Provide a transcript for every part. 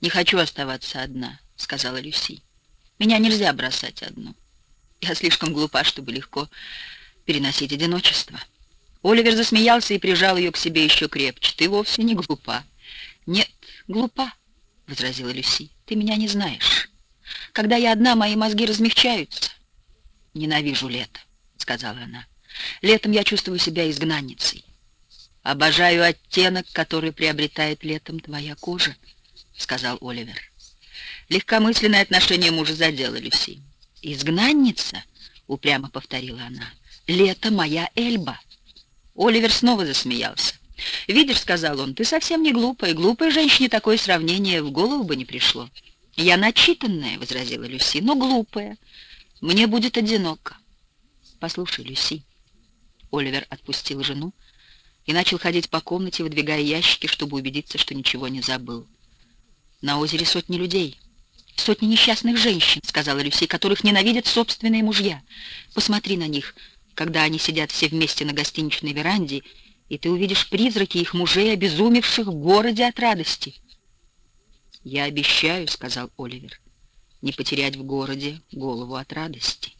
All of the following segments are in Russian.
«Не хочу оставаться одна», — сказала Люси. «Меня нельзя бросать одну. Я слишком глупа, чтобы легко переносить одиночество». Оливер засмеялся и прижал ее к себе еще крепче. «Ты вовсе не глупа». «Нет, глупа», — возразила Люси. «Ты меня не знаешь. Когда я одна, мои мозги размягчаются». «Ненавижу лето», — сказала она. «Летом я чувствую себя изгнанницей. Обожаю оттенок, который приобретает летом твоя кожа», — сказал Оливер. Легкомысленное отношение мужа задело Люси. «Изгнанница?» — упрямо повторила она. «Лето моя Эльба». Оливер снова засмеялся. «Видишь, — сказал он, — ты совсем не глупая. Глупой женщине такое сравнение в голову бы не пришло». «Я начитанная, — возразила Люси, — но глупая. Мне будет одиноко». «Послушай, Люси». Оливер отпустил жену и начал ходить по комнате, выдвигая ящики, чтобы убедиться, что ничего не забыл. «На озере сотни людей, сотни несчастных женщин, — сказала Люси, — которых ненавидят собственные мужья. Посмотри на них, когда они сидят все вместе на гостиничной веранде, и ты увидишь призраки их мужей, обезумевших в городе от радости. «Я обещаю, — сказал Оливер, — не потерять в городе голову от радости».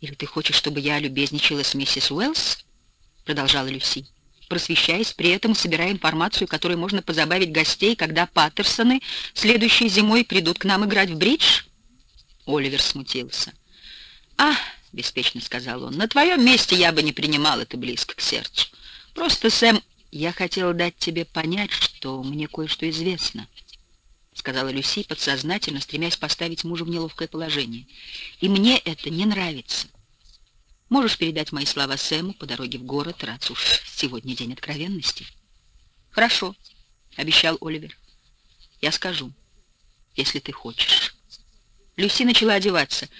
«Или ты хочешь, чтобы я любезничала с миссис Уэллс?» — продолжала Люси, просвещаясь, при этом собирая информацию, которой можно позабавить гостей, когда Паттерсоны следующей зимой придут к нам играть в бридж? Оливер смутился. «А, — беспечно сказал он. «На твоем месте я бы не принимал это близко к сердцу. Просто, Сэм, я хотел дать тебе понять, что мне кое-что известно», — сказала Люси, подсознательно стремясь поставить мужа в неловкое положение. «И мне это не нравится. Можешь передать мои слова Сэму по дороге в город, раз уж сегодня день откровенности?» «Хорошо», — обещал Оливер. «Я скажу, если ты хочешь». Люси начала одеваться —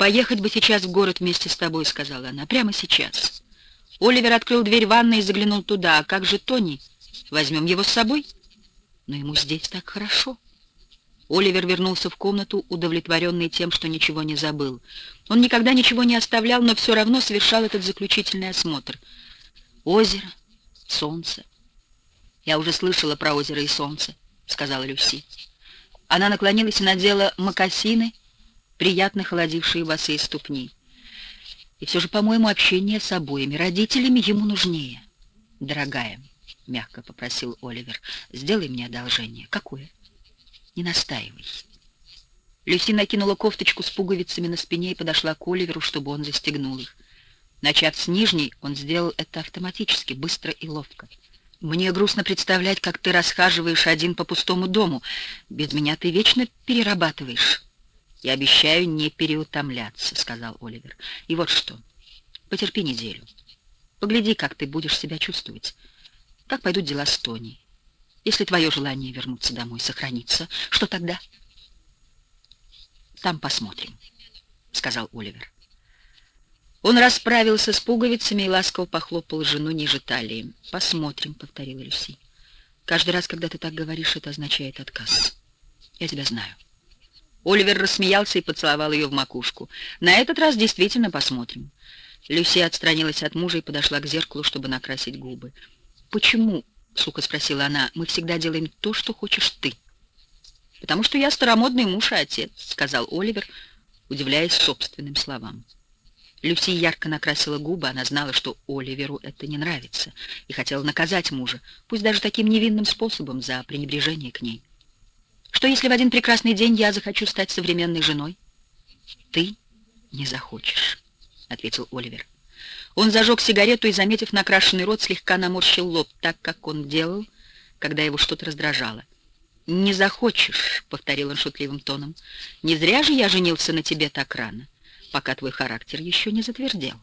«Поехать бы сейчас в город вместе с тобой», — сказала она, — «прямо сейчас». Оливер открыл дверь ванной и заглянул туда. «А как же Тони? Возьмем его с собой?» «Но ему здесь так хорошо». Оливер вернулся в комнату, удовлетворенный тем, что ничего не забыл. Он никогда ничего не оставлял, но все равно совершал этот заключительный осмотр. Озеро, солнце. «Я уже слышала про озеро и солнце», — сказала Люси. Она наклонилась и надела мокасины, приятно холодившие босые ступни. И все же, по-моему, общение с обоими родителями ему нужнее. «Дорогая», — мягко попросил Оливер, — «сделай мне одолжение». «Какое?» «Не настаивай». Люси накинула кофточку с пуговицами на спине и подошла к Оливеру, чтобы он застегнул их. Начав с нижней, он сделал это автоматически, быстро и ловко. «Мне грустно представлять, как ты расхаживаешь один по пустому дому. Без меня ты вечно перерабатываешь». «Я обещаю не переутомляться», — сказал Оливер. «И вот что. Потерпи неделю. Погляди, как ты будешь себя чувствовать. Как пойдут дела с Тони. Если твое желание вернуться домой сохранится, что тогда?» «Там посмотрим», — сказал Оливер. Он расправился с пуговицами и ласково похлопал жену ниже талии. «Посмотрим», — повторила Люси. «Каждый раз, когда ты так говоришь, это означает отказ. Я тебя знаю». Оливер рассмеялся и поцеловал ее в макушку. «На этот раз действительно посмотрим». Люси отстранилась от мужа и подошла к зеркалу, чтобы накрасить губы. «Почему?» — сука спросила она. «Мы всегда делаем то, что хочешь ты». «Потому что я старомодный муж и отец», — сказал Оливер, удивляясь собственным словам. Люси ярко накрасила губы, она знала, что Оливеру это не нравится, и хотела наказать мужа, пусть даже таким невинным способом, за пренебрежение к ней. Что если в один прекрасный день я захочу стать современной женой? Ты не захочешь, ответил Оливер. Он зажег сигарету и, заметив накрашенный рот, слегка наморщил лоб, так как он делал, когда его что-то раздражало. «Не захочешь», — повторил он шутливым тоном. «Не зря же я женился на тебе так рано, пока твой характер еще не затвердел».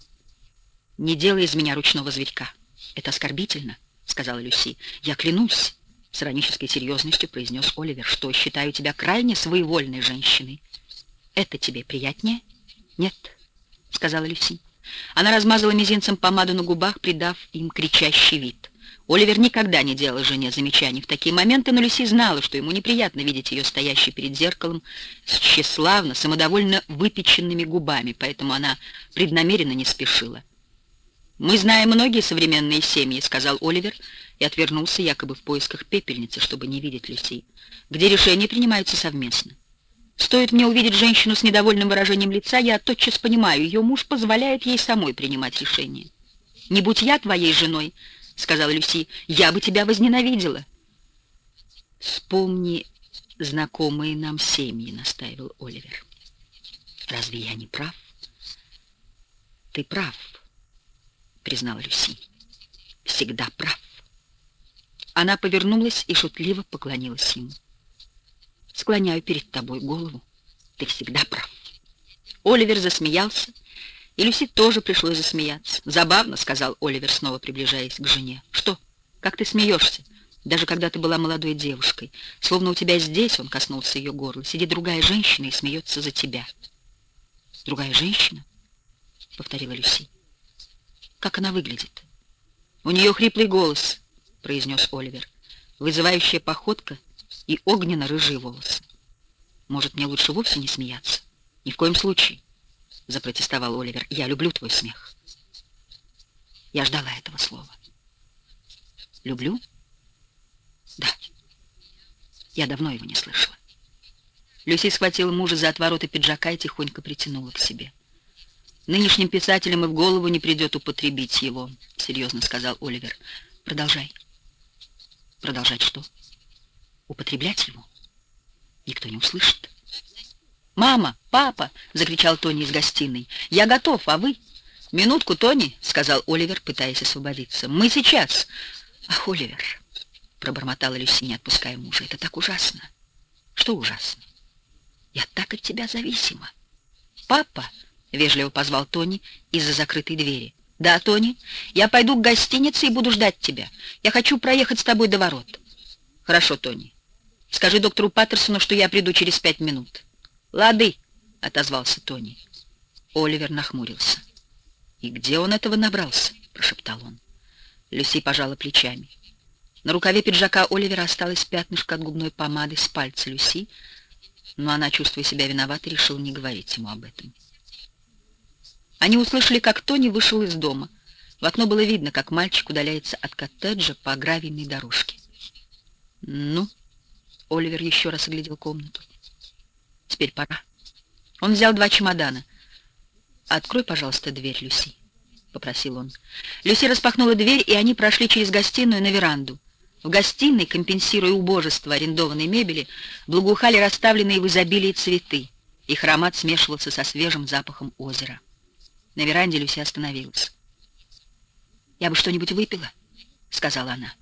«Не делай из меня ручного зверька. Это оскорбительно», — сказала Люси. «Я клянусь, с иронической серьезностью произнес Оливер, что считаю тебя крайне своевольной женщиной. Это тебе приятнее? Нет, сказала Люси. Она размазала мизинцем помаду на губах, придав им кричащий вид. Оливер никогда не делал жене замечаний в такие моменты, но Люси знала, что ему неприятно видеть ее стоящей перед зеркалом с тщеславно, самодовольно выпеченными губами, поэтому она преднамеренно не спешила. «Мы знаем многие современные семьи», — сказал Оливер, и отвернулся якобы в поисках пепельницы, чтобы не видеть Люси, где решения принимаются совместно. Стоит мне увидеть женщину с недовольным выражением лица, я тотчас понимаю, ее муж позволяет ей самой принимать решения. «Не будь я твоей женой», — сказала Люси, — «я бы тебя возненавидела». «Вспомни знакомые нам семьи», — настаивал Оливер. «Разве я не прав?» «Ты прав», — признала Люси. «Всегда прав». Она повернулась и шутливо поклонилась ему. «Склоняю перед тобой голову. Ты всегда прав». Оливер засмеялся, и Люси тоже пришлось засмеяться. «Забавно», — сказал Оливер, снова приближаясь к жене. «Что? Как ты смеешься? Даже когда ты была молодой девушкой. Словно у тебя здесь, — он коснулся ее горла, — сидит другая женщина и смеется за тебя». «Другая женщина?» — повторила Люси. «Как она выглядит?» «У нее хриплый голос», — произнес Оливер. «Вызывающая походка и огненно-рыжие волосы. Может, мне лучше вовсе не смеяться?» «Ни в коем случае», — запротестовал Оливер. «Я люблю твой смех». Я ждала этого слова. «Люблю?» «Да. Я давно его не слышала». Люси схватила мужа за отвороты пиджака и тихонько притянула к себе. «Нынешним писателям и в голову не придет употребить его», — серьезно сказал Оливер. «Продолжай». «Продолжать что?» «Употреблять его? Никто не услышит». «Мама! Папа!» — закричал Тони из гостиной. «Я готов, а вы?» «Минутку, Тони!» — сказал Оливер, пытаясь освободиться. «Мы сейчас!» «Ах, Оливер!» — пробормотала Люси, не отпуская мужа. «Это так ужасно!» «Что ужасно?» «Я так от тебя зависима!» «Папа!» — вежливо позвал Тони из-за закрытой двери. «Да, Тони, я пойду к гостинице и буду ждать тебя. Я хочу проехать с тобой до ворот». «Хорошо, Тони. Скажи доктору Паттерсону, что я приду через пять минут». «Лады», — отозвался Тони. Оливер нахмурился. «И где он этого набрался?» — прошептал он. Люси пожала плечами. На рукаве пиджака Оливера осталось пятнышко от губной помады с пальца Люси, но она, чувствуя себя виноватой, решила не говорить ему об этом. Они услышали, как Тони вышел из дома. В окно было видно, как мальчик удаляется от коттеджа по гравийной дорожке. «Ну?» — Оливер еще раз оглядел комнату. «Теперь пора». Он взял два чемодана. «Открой, пожалуйста, дверь, Люси», — попросил он. Люси распахнула дверь, и они прошли через гостиную на веранду. В гостиной, компенсируя убожество арендованной мебели, благоухали расставленные в изобилии цветы. Их аромат смешивался со свежим запахом озера. На веранде Люси остановилась. «Я бы что-нибудь выпила», — сказала она.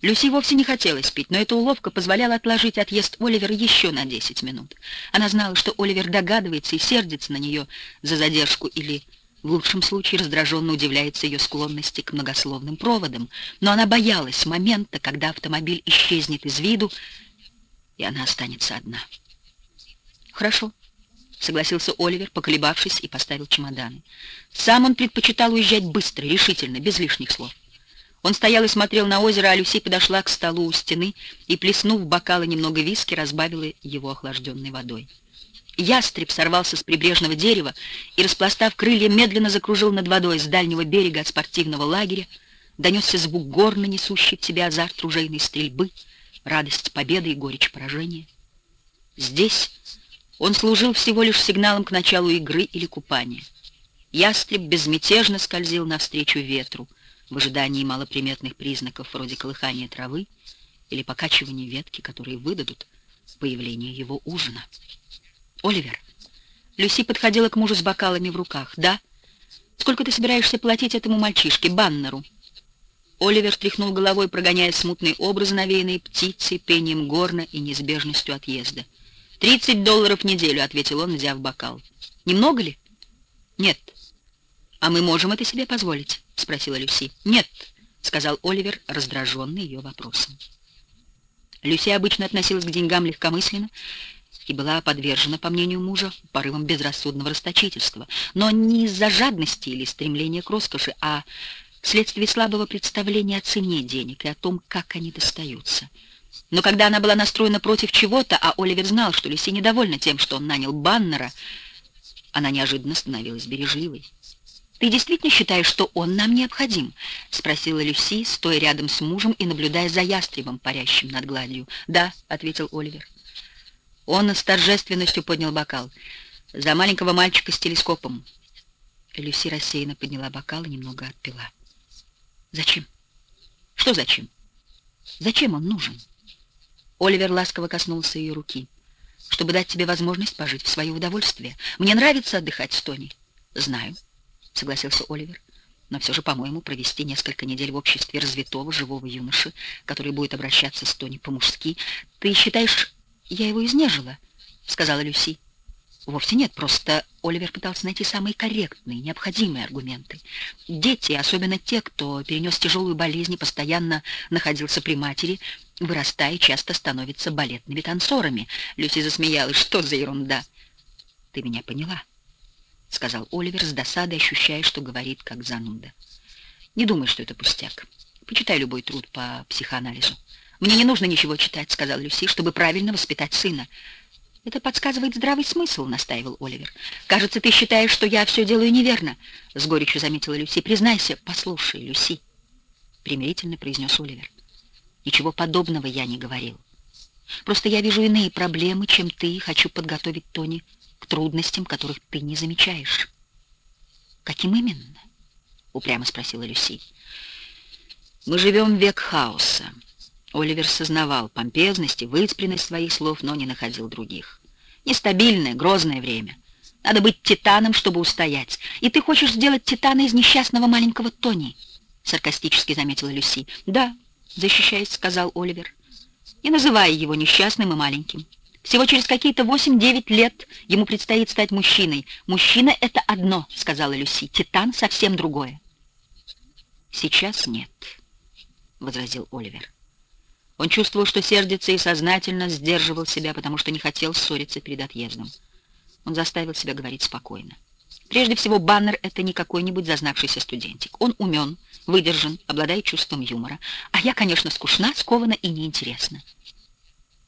Люси вовсе не хотелось пить, но эта уловка позволяла отложить отъезд Оливера еще на 10 минут. Она знала, что Оливер догадывается и сердится на нее за задержку или, в лучшем случае, раздраженно удивляется ее склонности к многословным проводам, но она боялась момента, когда автомобиль исчезнет из виду, и она останется одна. «Хорошо», — согласился Оливер, поколебавшись, и поставил чемоданы. Сам он предпочитал уезжать быстро, решительно, без лишних слов. Он стоял и смотрел на озеро, а Люси подошла к столу у стены и, плеснув в бокалы немного виски, разбавила его охлажденной водой. Ястреб сорвался с прибрежного дерева и, распластав крылья, медленно закружил над водой с дальнего берега от спортивного лагеря. Донесся звук горно, несущий в себе азарт ружейной стрельбы, радость победы и горечь поражения. Здесь он служил всего лишь сигналом к началу игры или купания. Ястреб безмятежно скользил навстречу ветру, в ожидании малоприметных признаков вроде колыхания травы или покачивания ветки, которые выдадут появление его ужина. «Оливер!» Люси подходила к мужу с бокалами в руках. «Да? Сколько ты собираешься платить этому мальчишке, Баннеру?» Оливер тряхнул головой, прогоняя смутные образы, навеянные птицей, пением горна и неизбежностью отъезда. «Тридцать долларов в неделю», — ответил он, взяв бокал. «Немного ли?» «Нет». «А мы можем это себе позволить?» — спросила Люси. «Нет», — сказал Оливер, раздраженный ее вопросом. Люси обычно относилась к деньгам легкомысленно и была подвержена, по мнению мужа, порывам безрассудного расточительства, но не из-за жадности или стремления к роскоши, а вследствие слабого представления о цене денег и о том, как они достаются. Но когда она была настроена против чего-то, а Оливер знал, что Люси недовольна тем, что он нанял Баннера, она неожиданно становилась бережливой. «Ты действительно считаешь, что он нам необходим?» — спросила Люси, стоя рядом с мужем и наблюдая за ястребом, парящим над гладью. «Да», — ответил Оливер. Он с торжественностью поднял бокал. «За маленького мальчика с телескопом». Люси рассеянно подняла бокал и немного отпила. «Зачем? Что зачем? Зачем он нужен?» Оливер ласково коснулся ее руки. «Чтобы дать тебе возможность пожить в свое удовольствие. Мне нравится отдыхать с Тони». «Знаю», согласился Оливер. Но все же, по-моему, провести несколько недель в обществе развитого, живого юноши, который будет обращаться с Тони по-мужски. Ты считаешь, я его изнежила? Сказала Люси. Вовсе нет, просто Оливер пытался найти самые корректные, необходимые аргументы. Дети, особенно те, кто перенес тяжелую болезнь и постоянно находился при матери, вырастая, часто становятся балетными танцорами. Люси засмеялась. Что за ерунда? Ты меня поняла. — сказал Оливер с досадой, ощущая, что говорит как зануда. «Не думай, что это пустяк. Почитай любой труд по психоанализу». «Мне не нужно ничего читать», — сказал Люси, «чтобы правильно воспитать сына». «Это подсказывает здравый смысл», — настаивал Оливер. «Кажется, ты считаешь, что я все делаю неверно», — с горечью заметила Люси. «Признайся, послушай, Люси», — примирительно произнес Оливер. «Ничего подобного я не говорил. Просто я вижу иные проблемы, чем ты, и хочу подготовить Тони к трудностям, которых ты не замечаешь. Каким именно? Упрямо спросила Люси. Мы живем век хаоса. Оливер сознавал помпезность и выцпленность своих слов, но не находил других. Нестабильное, грозное время. Надо быть титаном, чтобы устоять. И ты хочешь сделать титана из несчастного маленького Тони, саркастически заметила Люси. Да, защищаясь, сказал Оливер. Не называй его несчастным и маленьким. Всего через какие-то восемь-девять лет ему предстоит стать мужчиной. Мужчина — это одно, — сказала Люси. Титан — совсем другое. Сейчас нет, — возразил Оливер. Он чувствовал, что сердится и сознательно сдерживал себя, потому что не хотел ссориться перед отъездом. Он заставил себя говорить спокойно. Прежде всего, Баннер — это не какой-нибудь зазнавшийся студентик. Он умен, выдержан, обладает чувством юмора. А я, конечно, скучна, скована и неинтересна.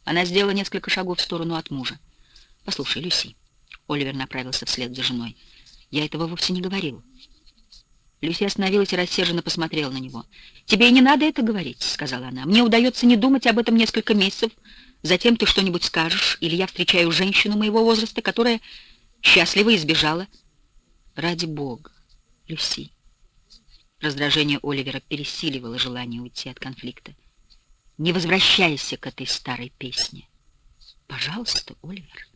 Она сделала несколько шагов в сторону от мужа. «Послушай, Люси». Оливер направился вслед за женой. «Я этого вовсе не говорил». Люси остановилась и рассерженно посмотрела на него. «Тебе и не надо это говорить», — сказала она. «Мне удается не думать об этом несколько месяцев. Затем ты что-нибудь скажешь, или я встречаю женщину моего возраста, которая счастливо избежала». «Ради бога, Люси». Раздражение Оливера пересиливало желание уйти от конфликта. Не возвращайся к этой старой песне. Пожалуйста, Оливер.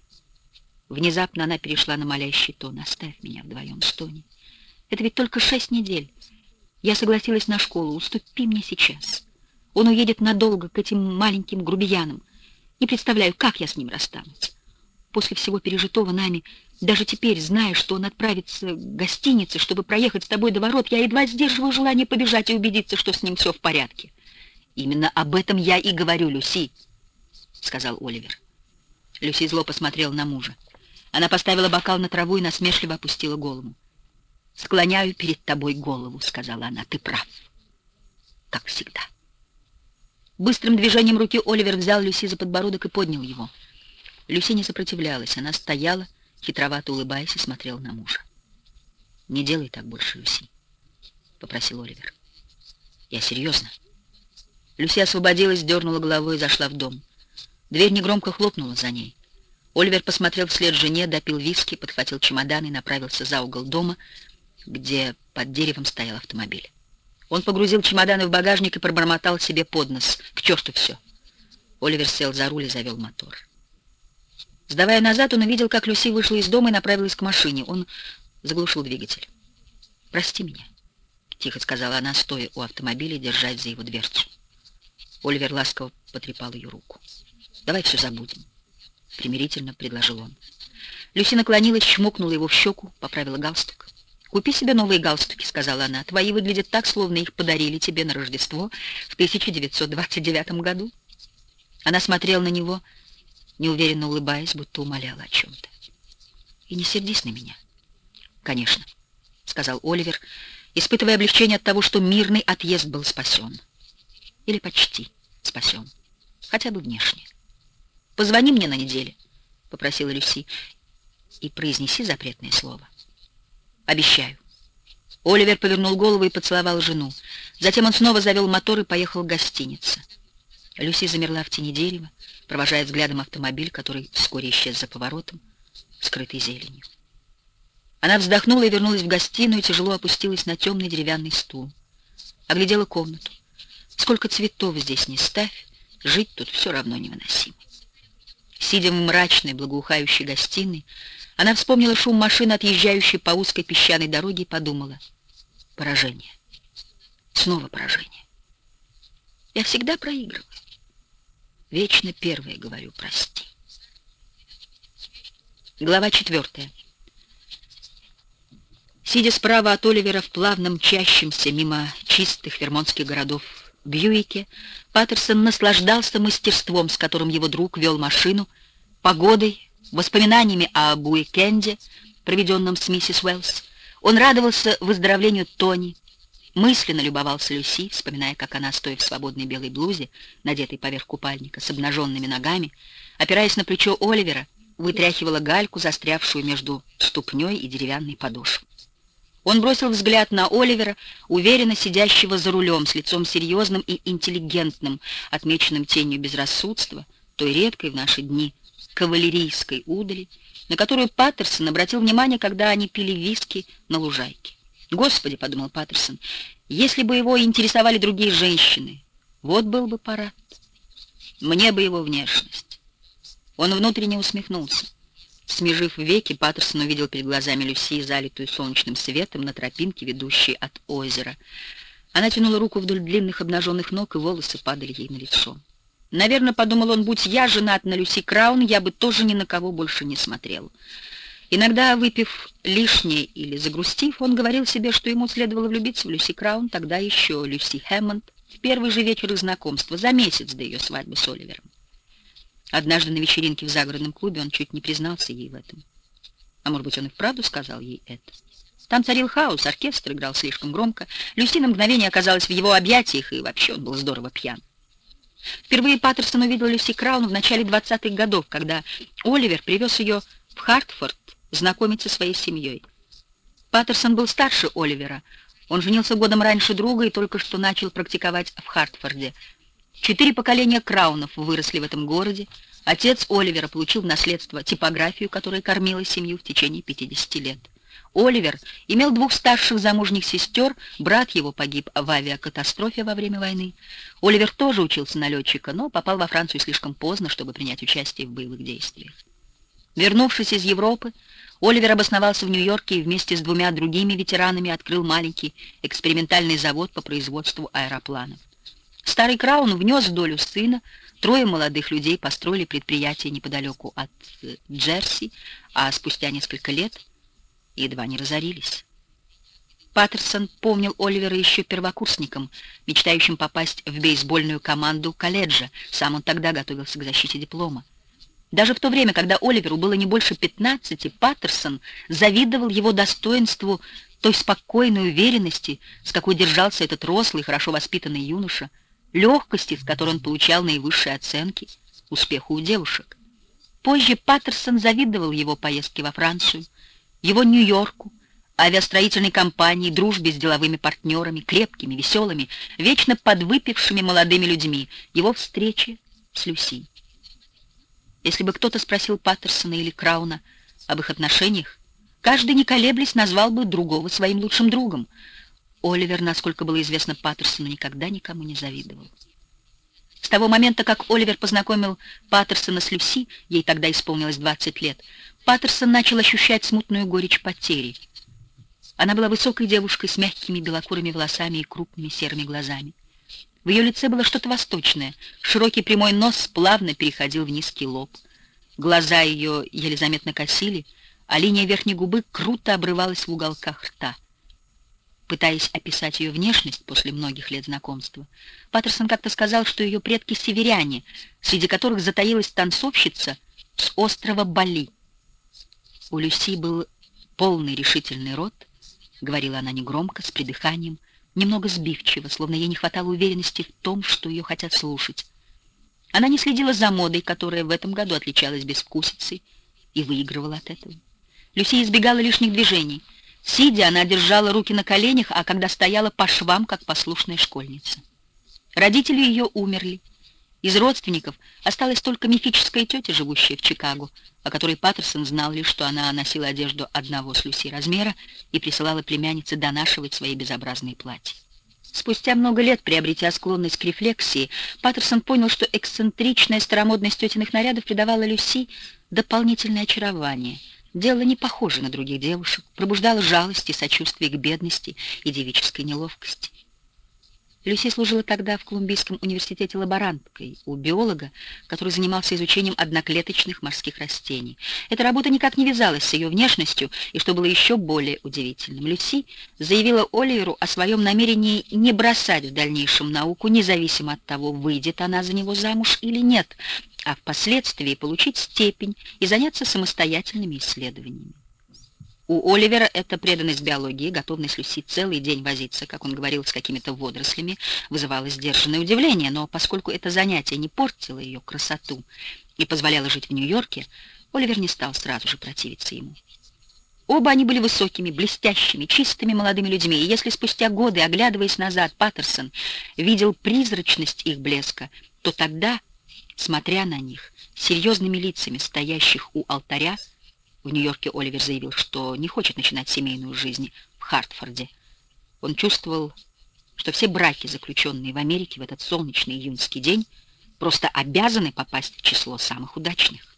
Внезапно она перешла на молящий тон. Оставь меня вдвоем с Тони. Это ведь только шесть недель. Я согласилась на школу. Уступи мне сейчас. Он уедет надолго к этим маленьким грубиянам. Не представляю, как я с ним расстанусь. После всего пережитого нами, даже теперь, зная, что он отправится к гостинице, чтобы проехать с тобой до ворот, я едва сдерживаю желание побежать и убедиться, что с ним все в порядке. «Именно об этом я и говорю, Люси», — сказал Оливер. Люси зло посмотрела на мужа. Она поставила бокал на траву и насмешливо опустила голову. «Склоняю перед тобой голову», — сказала она. «Ты прав. Как всегда». Быстрым движением руки Оливер взял Люси за подбородок и поднял его. Люси не сопротивлялась. Она стояла, хитровато улыбаясь, и смотрела на мужа. «Не делай так больше, Люси», — попросил Оливер. «Я серьезно». Люси освободилась, дернула головой и зашла в дом. Дверь негромко хлопнула за ней. Оливер посмотрел вслед жене, допил виски, подхватил чемодан и направился за угол дома, где под деревом стоял автомобиль. Он погрузил чемоданы в багажник и пробормотал себе под нос. К черту все. Оливер сел за руль и завел мотор. Сдавая назад, он увидел, как Люси вышла из дома и направилась к машине. Он заглушил двигатель. «Прости меня», — тихо сказала она, стоя у автомобиля, держась за его дверцу. Оливер ласково потрепал ее руку. «Давай все забудем», — примирительно предложил он. Люси наклонилась, чмокнула его в щеку, поправила галстук. «Купи себе новые галстуки», — сказала она. «Твои выглядят так, словно их подарили тебе на Рождество в 1929 году». Она смотрела на него, неуверенно улыбаясь, будто умоляла о чем-то. «И не сердись на меня». «Конечно», — сказал Оливер, испытывая облегчение от того, что мирный отъезд был спасен. Или почти спасен. Хотя бы внешне. «Позвони мне на неделе», — попросила Люси, — «и произнеси запретное слово». «Обещаю». Оливер повернул голову и поцеловал жену. Затем он снова завел мотор и поехал к гостинице. Люси замерла в тени дерева, провожая взглядом автомобиль, который вскоре исчез за поворотом, скрытый зеленью. Она вздохнула и вернулась в гостиную, тяжело опустилась на темный деревянный стул. Оглядела комнату. Сколько цветов здесь не ставь, жить тут все равно невыносимо. Сидя в мрачной, благоухающей гостиной, она вспомнила шум машины, отъезжающей по узкой песчаной дороге, и подумала. Поражение. Снова поражение. Я всегда проигрываю. Вечно первое говорю «прости». Глава четвертая. Сидя справа от Оливера в плавном чащемся мимо чистых вермонтских городов Бьюике, Паттерсон наслаждался мастерством, с которым его друг вел машину, погодой, воспоминаниями об уикенде, проведенном с миссис Уэллс. Он радовался выздоровлению Тони, мысленно любовался Люси, вспоминая, как она, стоя в свободной белой блузе, надетой поверх купальника, с обнаженными ногами, опираясь на плечо Оливера, вытряхивала гальку, застрявшую между ступней и деревянной подошвой. Он бросил взгляд на Оливера, уверенно сидящего за рулем, с лицом серьезным и интеллигентным, отмеченным тенью безрассудства, той редкой в наши дни кавалерийской удали, на которую Паттерсон обратил внимание, когда они пили виски на лужайке. «Господи», — подумал Паттерсон, — «если бы его интересовали другие женщины, вот был бы парад. Мне бы его внешность». Он внутренне усмехнулся. Смежив веки, Паттерсон увидел перед глазами Люси, залитую солнечным светом, на тропинке, ведущей от озера. Она тянула руку вдоль длинных обнаженных ног, и волосы падали ей на лицо. Наверное, подумал он, будь я женат на Люси Краун, я бы тоже ни на кого больше не смотрел. Иногда, выпив лишнее или загрустив, он говорил себе, что ему следовало влюбиться в Люси Краун, тогда еще Люси Хэммонд, в первый же вечер их знакомства, за месяц до ее свадьбы с Оливером. Однажды на вечеринке в загородном клубе он чуть не признался ей в этом. А может быть, он и вправду сказал ей это. Там царил хаос, оркестр играл слишком громко. Люси на мгновение оказалась в его объятиях, и вообще он был здорово пьян. Впервые Паттерсон увидел Люси Краун в начале 20-х годов, когда Оливер привез ее в Хартфорд знакомиться со своей семьей. Паттерсон был старше Оливера. Он женился годом раньше друга и только что начал практиковать в Хартфорде. Четыре поколения Краунов выросли в этом городе. Отец Оливера получил в наследство типографию, которая кормила семью в течение 50 лет. Оливер имел двух старших замужних сестер, брат его погиб в авиакатастрофе во время войны. Оливер тоже учился на летчика, но попал во Францию слишком поздно, чтобы принять участие в боевых действиях. Вернувшись из Европы, Оливер обосновался в Нью-Йорке и вместе с двумя другими ветеранами открыл маленький экспериментальный завод по производству аэропланов. Старый Краун внес долю сына, трое молодых людей построили предприятие неподалеку от э, Джерси, а спустя несколько лет едва не разорились. Паттерсон помнил Оливера еще первокурсником, мечтающим попасть в бейсбольную команду колледжа. Сам он тогда готовился к защите диплома. Даже в то время, когда Оливеру было не больше 15, Паттерсон завидовал его достоинству той спокойной уверенности, с какой держался этот рослый, хорошо воспитанный юноша — легкости, с которой он получал наивысшие оценки, успеху у девушек. Позже Паттерсон завидовал его поездке во Францию, его Нью-Йорку, авиастроительной компании, дружбе с деловыми партнерами, крепкими, веселыми, вечно подвыпившими молодыми людьми, его встрече с Люси. Если бы кто-то спросил Паттерсона или Крауна об их отношениях, каждый, не колеблясь, назвал бы другого своим лучшим другом — Оливер, насколько было известно Паттерсону, никогда никому не завидовал. С того момента, как Оливер познакомил Паттерсона с Люси, ей тогда исполнилось 20 лет, Паттерсон начал ощущать смутную горечь потери. Она была высокой девушкой с мягкими белокурыми волосами и крупными серыми глазами. В ее лице было что-то восточное. Широкий прямой нос плавно переходил в низкий лоб. Глаза ее еле заметно косили, а линия верхней губы круто обрывалась в уголках рта пытаясь описать ее внешность после многих лет знакомства. Паттерсон как-то сказал, что ее предки северяне, среди которых затаилась танцовщица с острова Бали. У Люси был полный решительный рот, говорила она негромко, с придыханием, немного сбивчиво, словно ей не хватало уверенности в том, что ее хотят слушать. Она не следила за модой, которая в этом году отличалась безвкусицей, и выигрывала от этого. Люси избегала лишних движений — Сидя, она держала руки на коленях, а когда стояла по швам, как послушная школьница. Родители ее умерли. Из родственников осталась только мифическая тетя, живущая в Чикаго, о которой Паттерсон знал лишь, что она носила одежду одного с Люси размера и присылала племяннице донашивать свои безобразные платья. Спустя много лет, приобретя склонность к рефлексии, Паттерсон понял, что эксцентричная старомодность тетиных нарядов придавала Люси дополнительное очарование, делала не похожей на других девушек, пробуждала жалость и сочувствие к бедности и девической неловкости. Люси служила тогда в Колумбийском университете лаборанткой у биолога, который занимался изучением одноклеточных морских растений. Эта работа никак не вязалась с ее внешностью, и что было еще более удивительным, Люси заявила Оливеру о своем намерении не бросать в дальнейшем науку, независимо от того, выйдет она за него замуж или нет, а впоследствии получить степень и заняться самостоятельными исследованиями. У Оливера эта преданность биологии, готовность Люси целый день возиться, как он говорил, с какими-то водорослями, вызывала сдержанное удивление, но поскольку это занятие не портило ее красоту и позволяло жить в Нью-Йорке, Оливер не стал сразу же противиться ему. Оба они были высокими, блестящими, чистыми молодыми людьми, и если спустя годы, оглядываясь назад, Паттерсон видел призрачность их блеска, то тогда, смотря на них, серьезными лицами стоящих у алтаря, в Нью-Йорке Оливер заявил, что не хочет начинать семейную жизнь в Хартфорде. Он чувствовал, что все браки, заключенные в Америке в этот солнечный июньский день, просто обязаны попасть в число самых удачных.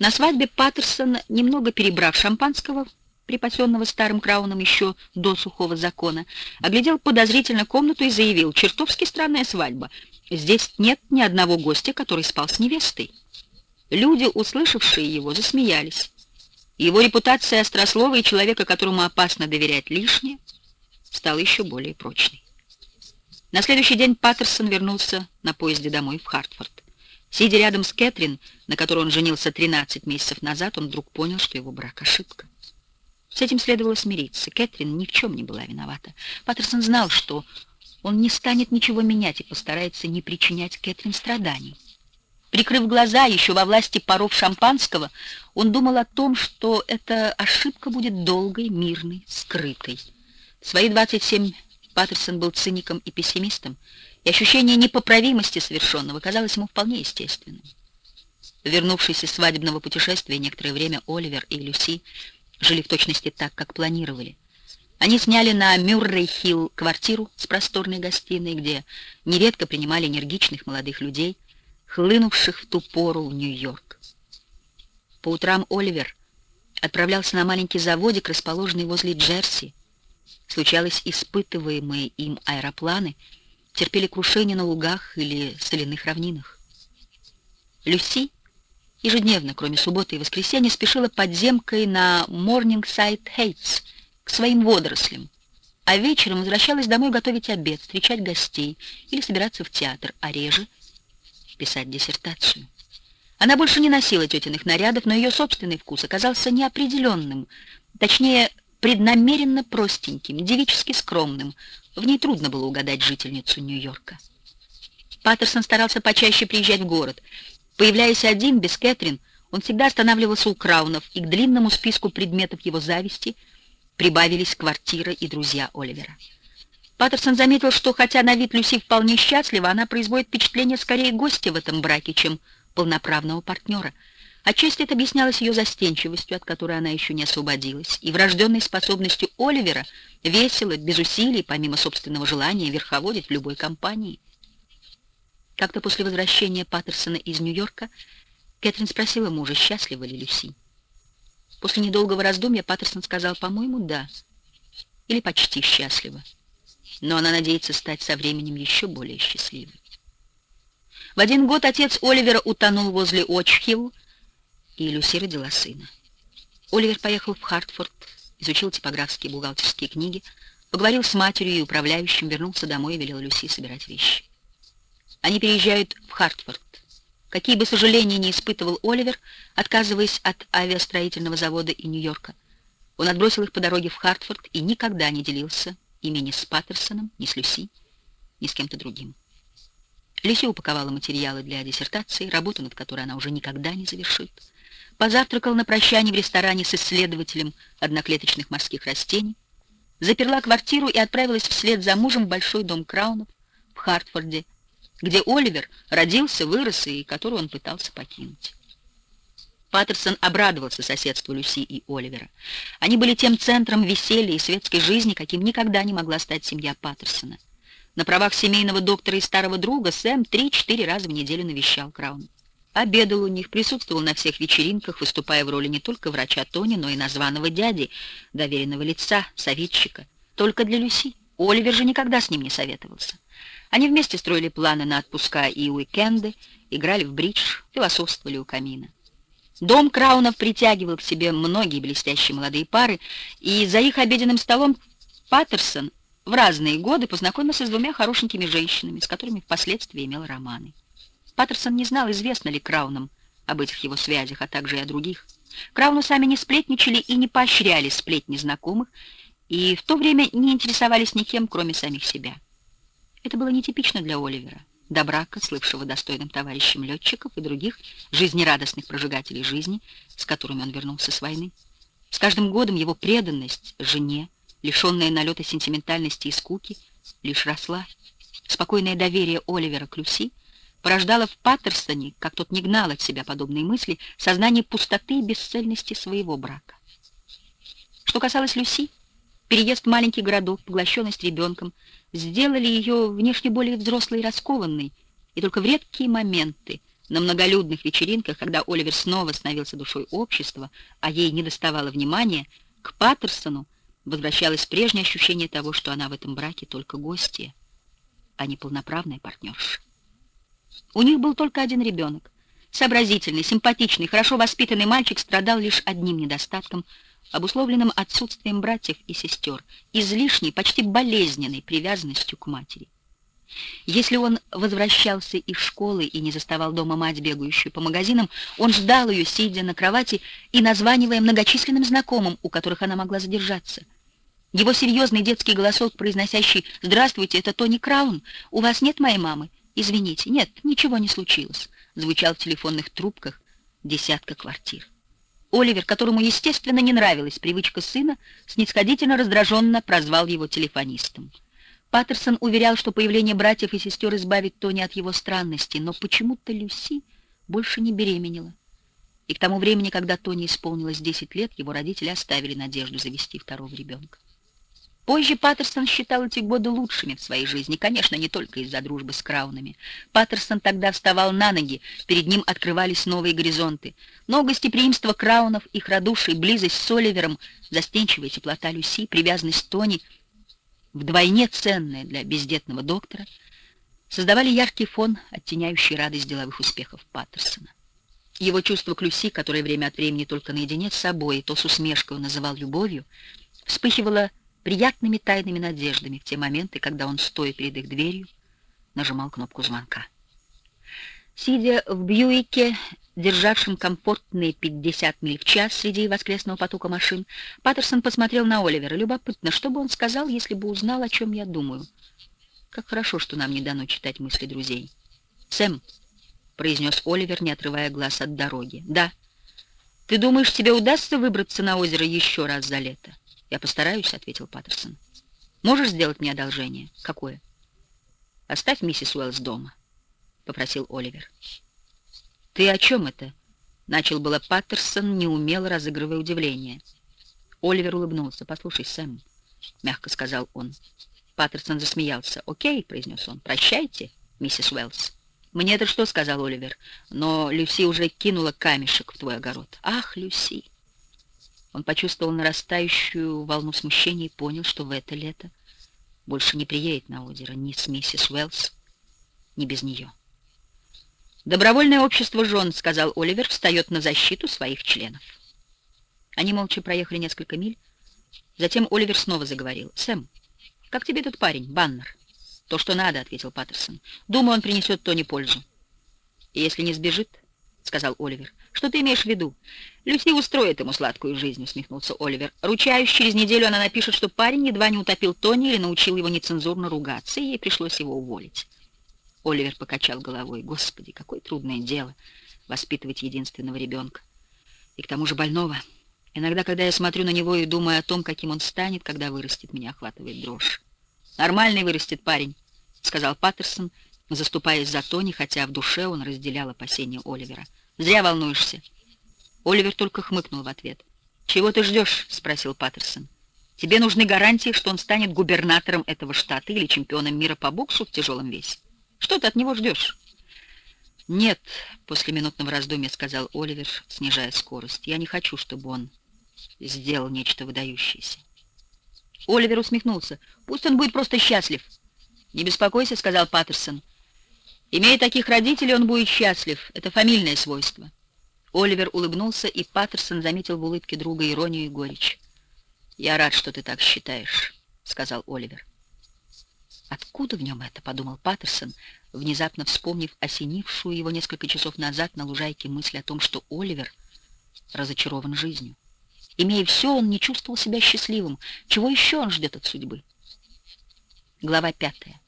На свадьбе Паттерсон, немного перебрав шампанского, припасенного старым крауном еще до сухого закона, оглядел подозрительно комнату и заявил, «Чертовски странная свадьба. Здесь нет ни одного гостя, который спал с невестой». Люди, услышавшие его, засмеялись. Его репутация острослова и человека, которому опасно доверять лишнее, стала еще более прочной. На следующий день Паттерсон вернулся на поезде домой в Хартфорд. Сидя рядом с Кэтрин, на которой он женился 13 месяцев назад, он вдруг понял, что его брак — ошибка. С этим следовало смириться. Кэтрин ни в чем не была виновата. Паттерсон знал, что он не станет ничего менять и постарается не причинять Кэтрин страданий. Прикрыв глаза, еще во власти паров шампанского, он думал о том, что эта ошибка будет долгой, мирной, скрытой. В свои 27 Паттерсон был циником и пессимистом, и ощущение непоправимости совершенного казалось ему вполне естественным. Вернувшись из свадебного путешествия, некоторое время Оливер и Люси жили в точности так, как планировали. Они сняли на Мюррей-Хилл квартиру с просторной гостиной, где нередко принимали энергичных молодых людей — хлынувших в ту пору в Нью-Йорк. По утрам Оливер отправлялся на маленький заводик, расположенный возле Джерси. Случалось, испытываемые им аэропланы терпели крушение на лугах или соляных равнинах. Люси ежедневно, кроме субботы и воскресенья, спешила подземкой на Морнингсайд Хейтс своим водорослям, а вечером возвращалась домой готовить обед, встречать гостей или собираться в театр, а реже — писать диссертацию. Она больше не носила тетиных нарядов, но ее собственный вкус оказался неопределенным, точнее, преднамеренно простеньким, девически скромным. В ней трудно было угадать жительницу Нью-Йорка. Паттерсон старался почаще приезжать в город. Появляясь один, без Кэтрин, он всегда останавливался у Краунов, и к длинному списку предметов его зависти прибавились квартира и друзья Оливера. Паттерсон заметил, что хотя на вид Люси вполне счастлива, она производит впечатление скорее гостя в этом браке, чем полноправного партнера. Отчасти это объяснялось ее застенчивостью, от которой она еще не освободилась, и врожденной способностью Оливера весело, без усилий, помимо собственного желания, верховодить в любой компании. Как-то после возвращения Паттерсона из Нью-Йорка Кэтрин спросила мужа, счастлива ли Люси. После недолгого раздумья Паттерсон сказал, по-моему, да, или почти счастлива но она надеется стать со временем еще более счастливой. В один год отец Оливера утонул возле Очхилл, и Люси родила сына. Оливер поехал в Хартфорд, изучил типографские бухгалтерские книги, поговорил с матерью и управляющим, вернулся домой и велел Люси собирать вещи. Они переезжают в Хартфорд. Какие бы сожаления не испытывал Оливер, отказываясь от авиастроительного завода и Нью-Йорка, он отбросил их по дороге в Хартфорд и никогда не делился ими ни с Паттерсоном, ни с Люси, ни с кем-то другим. Люси упаковала материалы для диссертации, работу над которой она уже никогда не завершит. позавтракала на прощание в ресторане с исследователем одноклеточных морских растений, заперла квартиру и отправилась вслед за мужем в большой дом Краунов в Хартфорде, где Оливер родился, вырос и который он пытался покинуть. Паттерсон обрадовался соседству Люси и Оливера. Они были тем центром веселья и светской жизни, каким никогда не могла стать семья Паттерсона. На правах семейного доктора и старого друга Сэм три-четыре раза в неделю навещал Краун. Обедал у них, присутствовал на всех вечеринках, выступая в роли не только врача Тони, но и названного дяди, доверенного лица, советчика. Только для Люси. Оливер же никогда с ним не советовался. Они вместе строили планы на отпуска и уикенды, играли в бридж, философствовали у камина. Дом Краунов притягивал к себе многие блестящие молодые пары, и за их обеденным столом Паттерсон в разные годы познакомился с двумя хорошенькими женщинами, с которыми впоследствии имел романы. Паттерсон не знал, известно ли Краунам об этих его связях, а также и о других. Крауны сами не сплетничали и не поощряли сплетни знакомых, и в то время не интересовались никем, кроме самих себя. Это было нетипично для Оливера до брака, слывшего достойным товарищем летчиков и других жизнерадостных прожигателей жизни, с которыми он вернулся с войны. С каждым годом его преданность жене, лишенная налета сентиментальности и скуки, лишь росла. Спокойное доверие Оливера к Люси порождало в Паттерсоне, как тот не гнал от себя подобные мысли, сознание пустоты и бесцельности своего брака. Что касалось Люси, переезд в маленький городок, поглощенность ребенком — сделали ее внешне более взрослой и раскованной, и только в редкие моменты, на многолюдных вечеринках, когда Оливер снова становился душой общества, а ей не доставало внимания, к Паттерсону возвращалось прежнее ощущение того, что она в этом браке только гостья, а не полноправная партнерша. У них был только один ребенок. Сообразительный, симпатичный, хорошо воспитанный мальчик страдал лишь одним недостатком — обусловленным отсутствием братьев и сестер, излишней, почти болезненной привязанностью к матери. Если он возвращался из школы и не заставал дома мать, бегающую по магазинам, он ждал ее, сидя на кровати и названивая многочисленным знакомым, у которых она могла задержаться. Его серьезный детский голосок, произносящий «Здравствуйте, это Тони Краун. У вас нет моей мамы? Извините, нет, ничего не случилось», звучал в телефонных трубках десятка квартир. Оливер, которому, естественно, не нравилась привычка сына, снисходительно раздраженно прозвал его телефонистом. Паттерсон уверял, что появление братьев и сестер избавит Тони от его странностей, но почему-то Люси больше не беременела. И к тому времени, когда Тони исполнилось 10 лет, его родители оставили надежду завести второго ребенка. Позже Паттерсон считал эти годы лучшими в своей жизни, конечно, не только из-за дружбы с Краунами. Паттерсон тогда вставал на ноги, перед ним открывались новые горизонты. Но гостеприимство Краунов, их радушие, близость с Оливером, застенчивая теплота Люси, привязанность Тони, вдвойне ценная для бездетного доктора, создавали яркий фон, оттеняющий радость деловых успехов Паттерсона. Его чувство к Люси, которое время от времени только наедине с собой, то с усмешкой он называл любовью, вспыхивало приятными тайными надеждами в те моменты, когда он, стоя перед их дверью, нажимал кнопку звонка. Сидя в Бьюике, державшем комфортные 50 миль в час среди воскресного потока машин, Паттерсон посмотрел на Оливера. Любопытно, что бы он сказал, если бы узнал, о чем я думаю. Как хорошо, что нам не дано читать мысли друзей. «Сэм», — произнес Оливер, не отрывая глаз от дороги. «Да. Ты думаешь, тебе удастся выбраться на озеро еще раз за лето?» «Я постараюсь», — ответил Паттерсон. «Можешь сделать мне одолжение?» «Какое?» «Оставь миссис Уэллс дома», — попросил Оливер. «Ты о чем это?» — начал было Паттерсон, неумело разыгрывая удивление. Оливер улыбнулся. «Послушай, Сэм», — мягко сказал он. Паттерсон засмеялся. «Окей», — произнес он. «Прощайте, миссис Уэллс». «Мне это что?» — сказал Оливер. «Но Люси уже кинула камешек в твой огород». «Ах, Люси!» Он почувствовал нарастающую волну смущения и понял, что в это лето больше не приедет на озеро ни с миссис Уэллс, ни без нее. «Добровольное общество жен», — сказал Оливер, — «встает на защиту своих членов». Они молча проехали несколько миль. Затем Оливер снова заговорил. «Сэм, как тебе этот парень, Баннер?» «То, что надо», — ответил Паттерсон. «Думаю, он принесет Тони пользу». «И если не сбежит?» — сказал Оливер. «Что ты имеешь в виду?» «Люси устроит ему сладкую жизнь», — усмехнулся Оливер. «Ручаюсь, через неделю она напишет, что парень едва не утопил Тони или научил его нецензурно ругаться, и ей пришлось его уволить». Оливер покачал головой. «Господи, какое трудное дело воспитывать единственного ребенка. и к тому же больного. Иногда, когда я смотрю на него и думаю о том, каким он станет, когда вырастет, меня охватывает дрожь. «Нормальный вырастет парень», — сказал Паттерсон, заступаясь за Тони, хотя в душе он разделял опасения Оливера. «Зря волнуешься». Оливер только хмыкнул в ответ. «Чего ты ждешь?» — спросил Паттерсон. «Тебе нужны гарантии, что он станет губернатором этого штата или чемпионом мира по боксу в тяжелом весе. Что ты от него ждешь?» «Нет», — после минутного раздумья сказал Оливер, снижая скорость, — «я не хочу, чтобы он сделал нечто выдающееся». Оливер усмехнулся. «Пусть он будет просто счастлив». «Не беспокойся», — сказал Паттерсон. «Имея таких родителей, он будет счастлив. Это фамильное свойство». Оливер улыбнулся, и Паттерсон заметил в улыбке друга иронию и горечь. «Я рад, что ты так считаешь», — сказал Оливер. «Откуда в нем это?» — подумал Паттерсон, внезапно вспомнив осенившую его несколько часов назад на лужайке мысль о том, что Оливер разочарован жизнью. Имея все, он не чувствовал себя счастливым. Чего еще он ждет от судьбы? Глава пятая.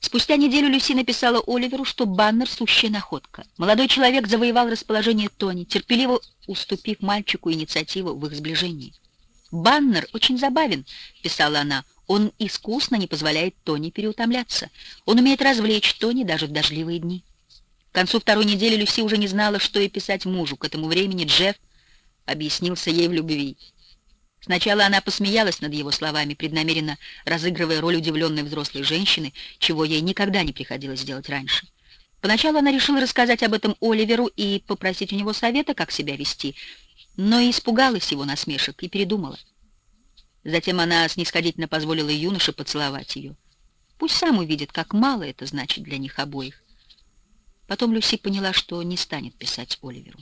Спустя неделю Люси написала Оливеру, что баннер — сущая находка. Молодой человек завоевал расположение Тони, терпеливо уступив мальчику инициативу в их сближении. «Баннер очень забавен», — писала она. «Он искусно не позволяет Тони переутомляться. Он умеет развлечь Тони даже в дождливые дни». К концу второй недели Люси уже не знала, что ей писать мужу. К этому времени Джефф объяснился ей в любви. Сначала она посмеялась над его словами, преднамеренно разыгрывая роль удивленной взрослой женщины, чего ей никогда не приходилось делать раньше. Поначалу она решила рассказать об этом Оливеру и попросить у него совета, как себя вести, но испугалась его насмешек и передумала. Затем она снисходительно позволила юноше поцеловать ее. Пусть сам увидит, как мало это значит для них обоих. Потом Люси поняла, что не станет писать Оливеру.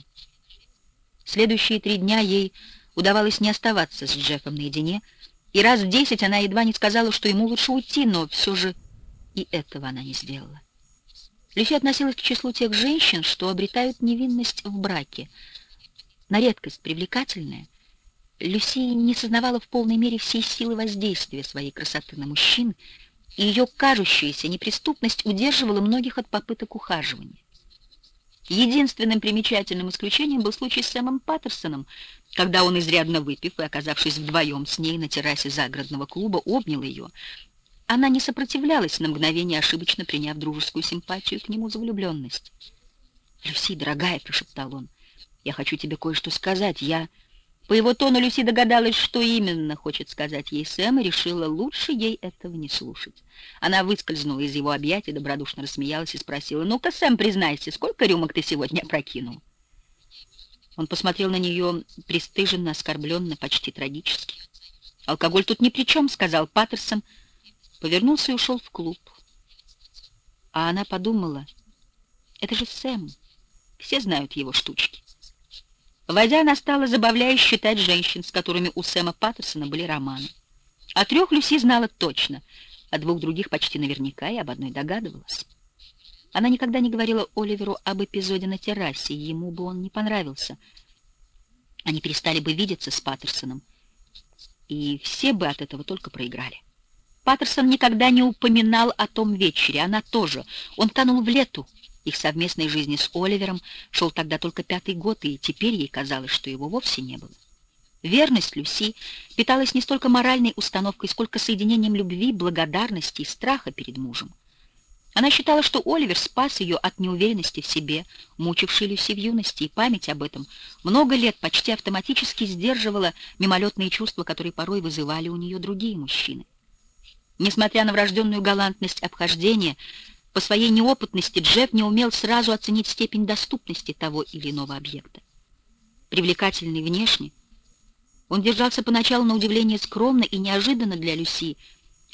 Следующие три дня ей удавалось не оставаться с Джеффом наедине, и раз в десять она едва не сказала, что ему лучше уйти, но все же и этого она не сделала. Люси относилась к числу тех женщин, что обретают невинность в браке. На редкость привлекательная, Люси не сознавала в полной мере всей силы воздействия своей красоты на мужчин, и ее кажущаяся неприступность удерживала многих от попыток ухаживания. Единственным примечательным исключением был случай с Сэмом Паттерсоном, когда он, изрядно выпив и оказавшись вдвоем с ней на террасе загородного клуба, обнял ее. Она не сопротивлялась на мгновение, ошибочно приняв дружескую симпатию к нему за влюбленность. «Люси, дорогая», — прошептал он, — «я хочу тебе кое-что сказать. Я...» По его тону Люси догадалась, что именно хочет сказать ей Сэм, и решила, лучше ей этого не слушать. Она выскользнула из его объятий, добродушно рассмеялась и спросила, «Ну-ка, Сэм, признайся, сколько рюмок ты сегодня опрокинул?» Он посмотрел на нее пристыженно, оскорбленно, почти трагически. «Алкоголь тут ни при чем», — сказал Паттерсон, повернулся и ушел в клуб. А она подумала, «Это же Сэм, все знают его штучки». Войдя, она стала забавляюще считать женщин, с которыми у Сэма Паттерсона были романы. О трех Люси знала точно, о двух других почти наверняка и об одной догадывалась. Она никогда не говорила Оливеру об эпизоде на террасе, ему бы он не понравился. Они перестали бы видеться с Паттерсоном, и все бы от этого только проиграли. Паттерсон никогда не упоминал о том вечере, она тоже. Он канул в лету, их совместной жизни с Оливером шел тогда только пятый год, и теперь ей казалось, что его вовсе не было. Верность Люси питалась не столько моральной установкой, сколько соединением любви, благодарности и страха перед мужем. Она считала, что Оливер спас ее от неуверенности в себе, мучившей Люси в юности, и память об этом много лет почти автоматически сдерживала мимолетные чувства, которые порой вызывали у нее другие мужчины. Несмотря на врожденную галантность обхождения, по своей неопытности Джефф не умел сразу оценить степень доступности того или иного объекта. Привлекательный внешне, он держался поначалу на удивление скромно и неожиданно для Люси,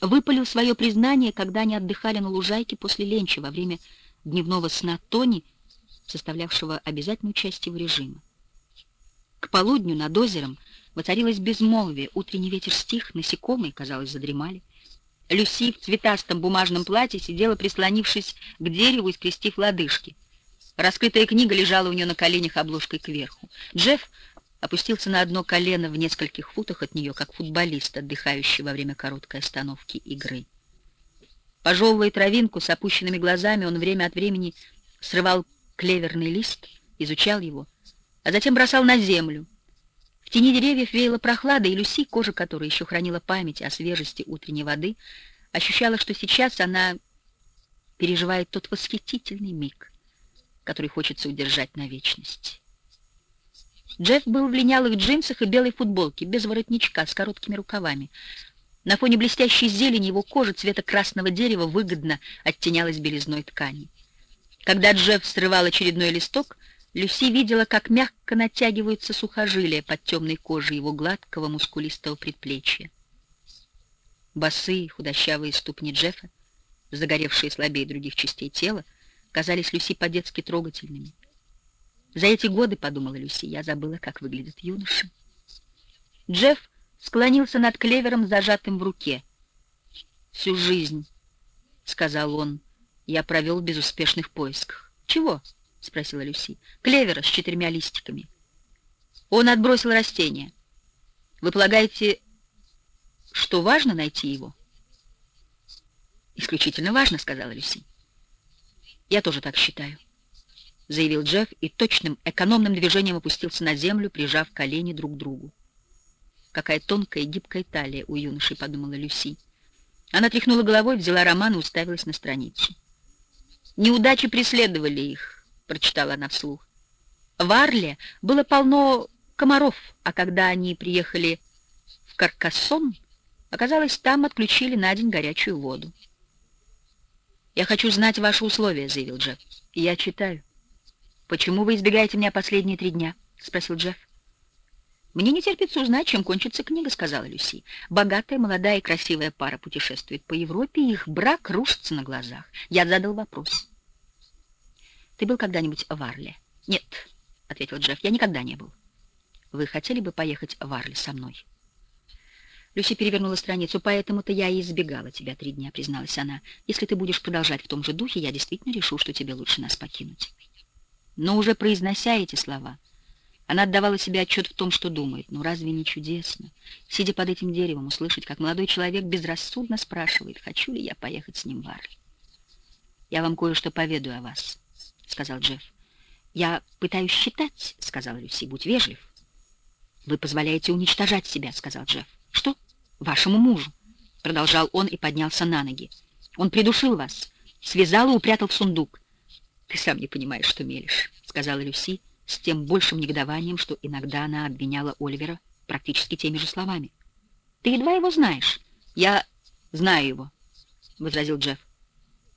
выпалил свое признание, когда они отдыхали на лужайке после ленча во время дневного сна Тони, составлявшего обязательную часть его режима. К полудню над озером воцарилось безмолвие, утренний ветер стих, насекомые, казалось, задремали. Люси в цветастом бумажном платье сидела, прислонившись к дереву и скрестив лодыжки. Раскрытая книга лежала у нее на коленях обложкой кверху. Джефф опустился на одно колено в нескольких футах от нее, как футболист, отдыхающий во время короткой остановки игры. Пожевывая травинку с опущенными глазами, он время от времени срывал клеверный лист, изучал его, а затем бросал на землю. В тени деревьев веяло прохлада, и Люси, кожа которой еще хранила память о свежести утренней воды, ощущала, что сейчас она переживает тот восхитительный миг, который хочется удержать на вечность. Джефф был в линялых джинсах и белой футболке, без воротничка, с короткими рукавами. На фоне блестящей зелени его кожа цвета красного дерева выгодно оттенялась белизной ткани. Когда Джефф срывал очередной листок, Люси видела, как мягко натягиваются сухожилия под темной кожей его гладкого мускулистого предплечья. Босые, худощавые ступни Джеффа, загоревшие слабее других частей тела, казались Люси по-детски трогательными. За эти годы, подумала Люси, я забыла, как выглядит юноша. Джефф склонился над клевером, зажатым в руке. «Всю жизнь», — сказал он, — «я провел в безуспешных поисках». «Чего?» — спросила Люси. «Клевера с четырьмя листиками». Он отбросил растение. «Вы полагаете, что важно найти его?» «Исключительно важно», — сказала Люси. «Я тоже так считаю», — заявил Джефф и точным экономным движением опустился на землю, прижав колени друг к другу. Какая тонкая и гибкая талия у юноши, подумала Люси. Она тряхнула головой, взяла роман и уставилась на страницу. «Неудачи преследовали их», — прочитала она вслух. В Арле было полно комаров, а когда они приехали в Каркассон, оказалось, там отключили на день горячую воду. «Я хочу знать ваши условия», — заявил Джефф. «Я читаю». «Почему вы избегаете меня последние три дня?» — спросил Джефф. «Мне не терпится узнать, чем кончится книга», — сказала Люси. «Богатая, молодая и красивая пара путешествует по Европе, и их брак рушится на глазах. Я задал вопрос. Ты был когда-нибудь в Арле?» «Нет», — ответил Джефф, — «я никогда не был». «Вы хотели бы поехать в Арле со мной?» Люси перевернула страницу. «Поэтому-то я и избегала тебя три дня», — призналась она. «Если ты будешь продолжать в том же духе, я действительно решу, что тебе лучше нас покинуть». Но уже произнося эти слова, она отдавала себе отчет в том, что думает. Ну разве не чудесно? Сидя под этим деревом, услышать, как молодой человек безрассудно спрашивает, хочу ли я поехать с ним в Арли. «Я вам кое-что поведаю о вас», — сказал Джефф. «Я пытаюсь считать», — сказала Люси, — «будь вежлив». «Вы позволяете уничтожать себя», — сказал Джефф. «Что? Вашему мужу», — продолжал он и поднялся на ноги. «Он придушил вас, связал и упрятал в сундук». «Ты сам не понимаешь, что мелешь», — сказала Люси, — с тем большим негодованием, что иногда она обвиняла Оливера практически теми же словами. «Ты едва его знаешь». «Я знаю его», — возразил Джефф.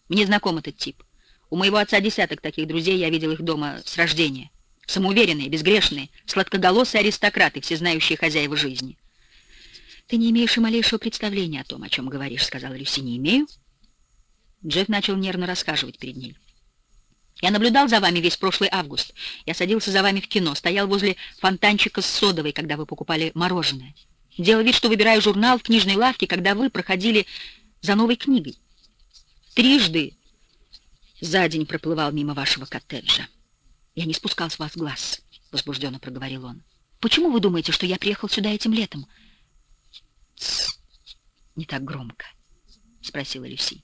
«Мне знаком этот тип. У моего отца десяток таких друзей, я видел их дома с рождения. Самоуверенные, безгрешные, сладкоголосые аристократы, все знающие хозяева жизни». «Ты не имеешь и малейшего представления о том, о чем говоришь», — сказала Люси. «Не имею». Джефф начал нервно рассказывать перед ней. Я наблюдал за вами весь прошлый август. Я садился за вами в кино, стоял возле фонтанчика с содовой, когда вы покупали мороженое. Делал вид, что выбираю журнал в книжной лавке, когда вы проходили за новой книгой. Трижды за день проплывал мимо вашего коттеджа. Я не спускал с вас глаз, — возбужденно проговорил он. Почему вы думаете, что я приехал сюда этим летом? Не так громко, — спросила Люси.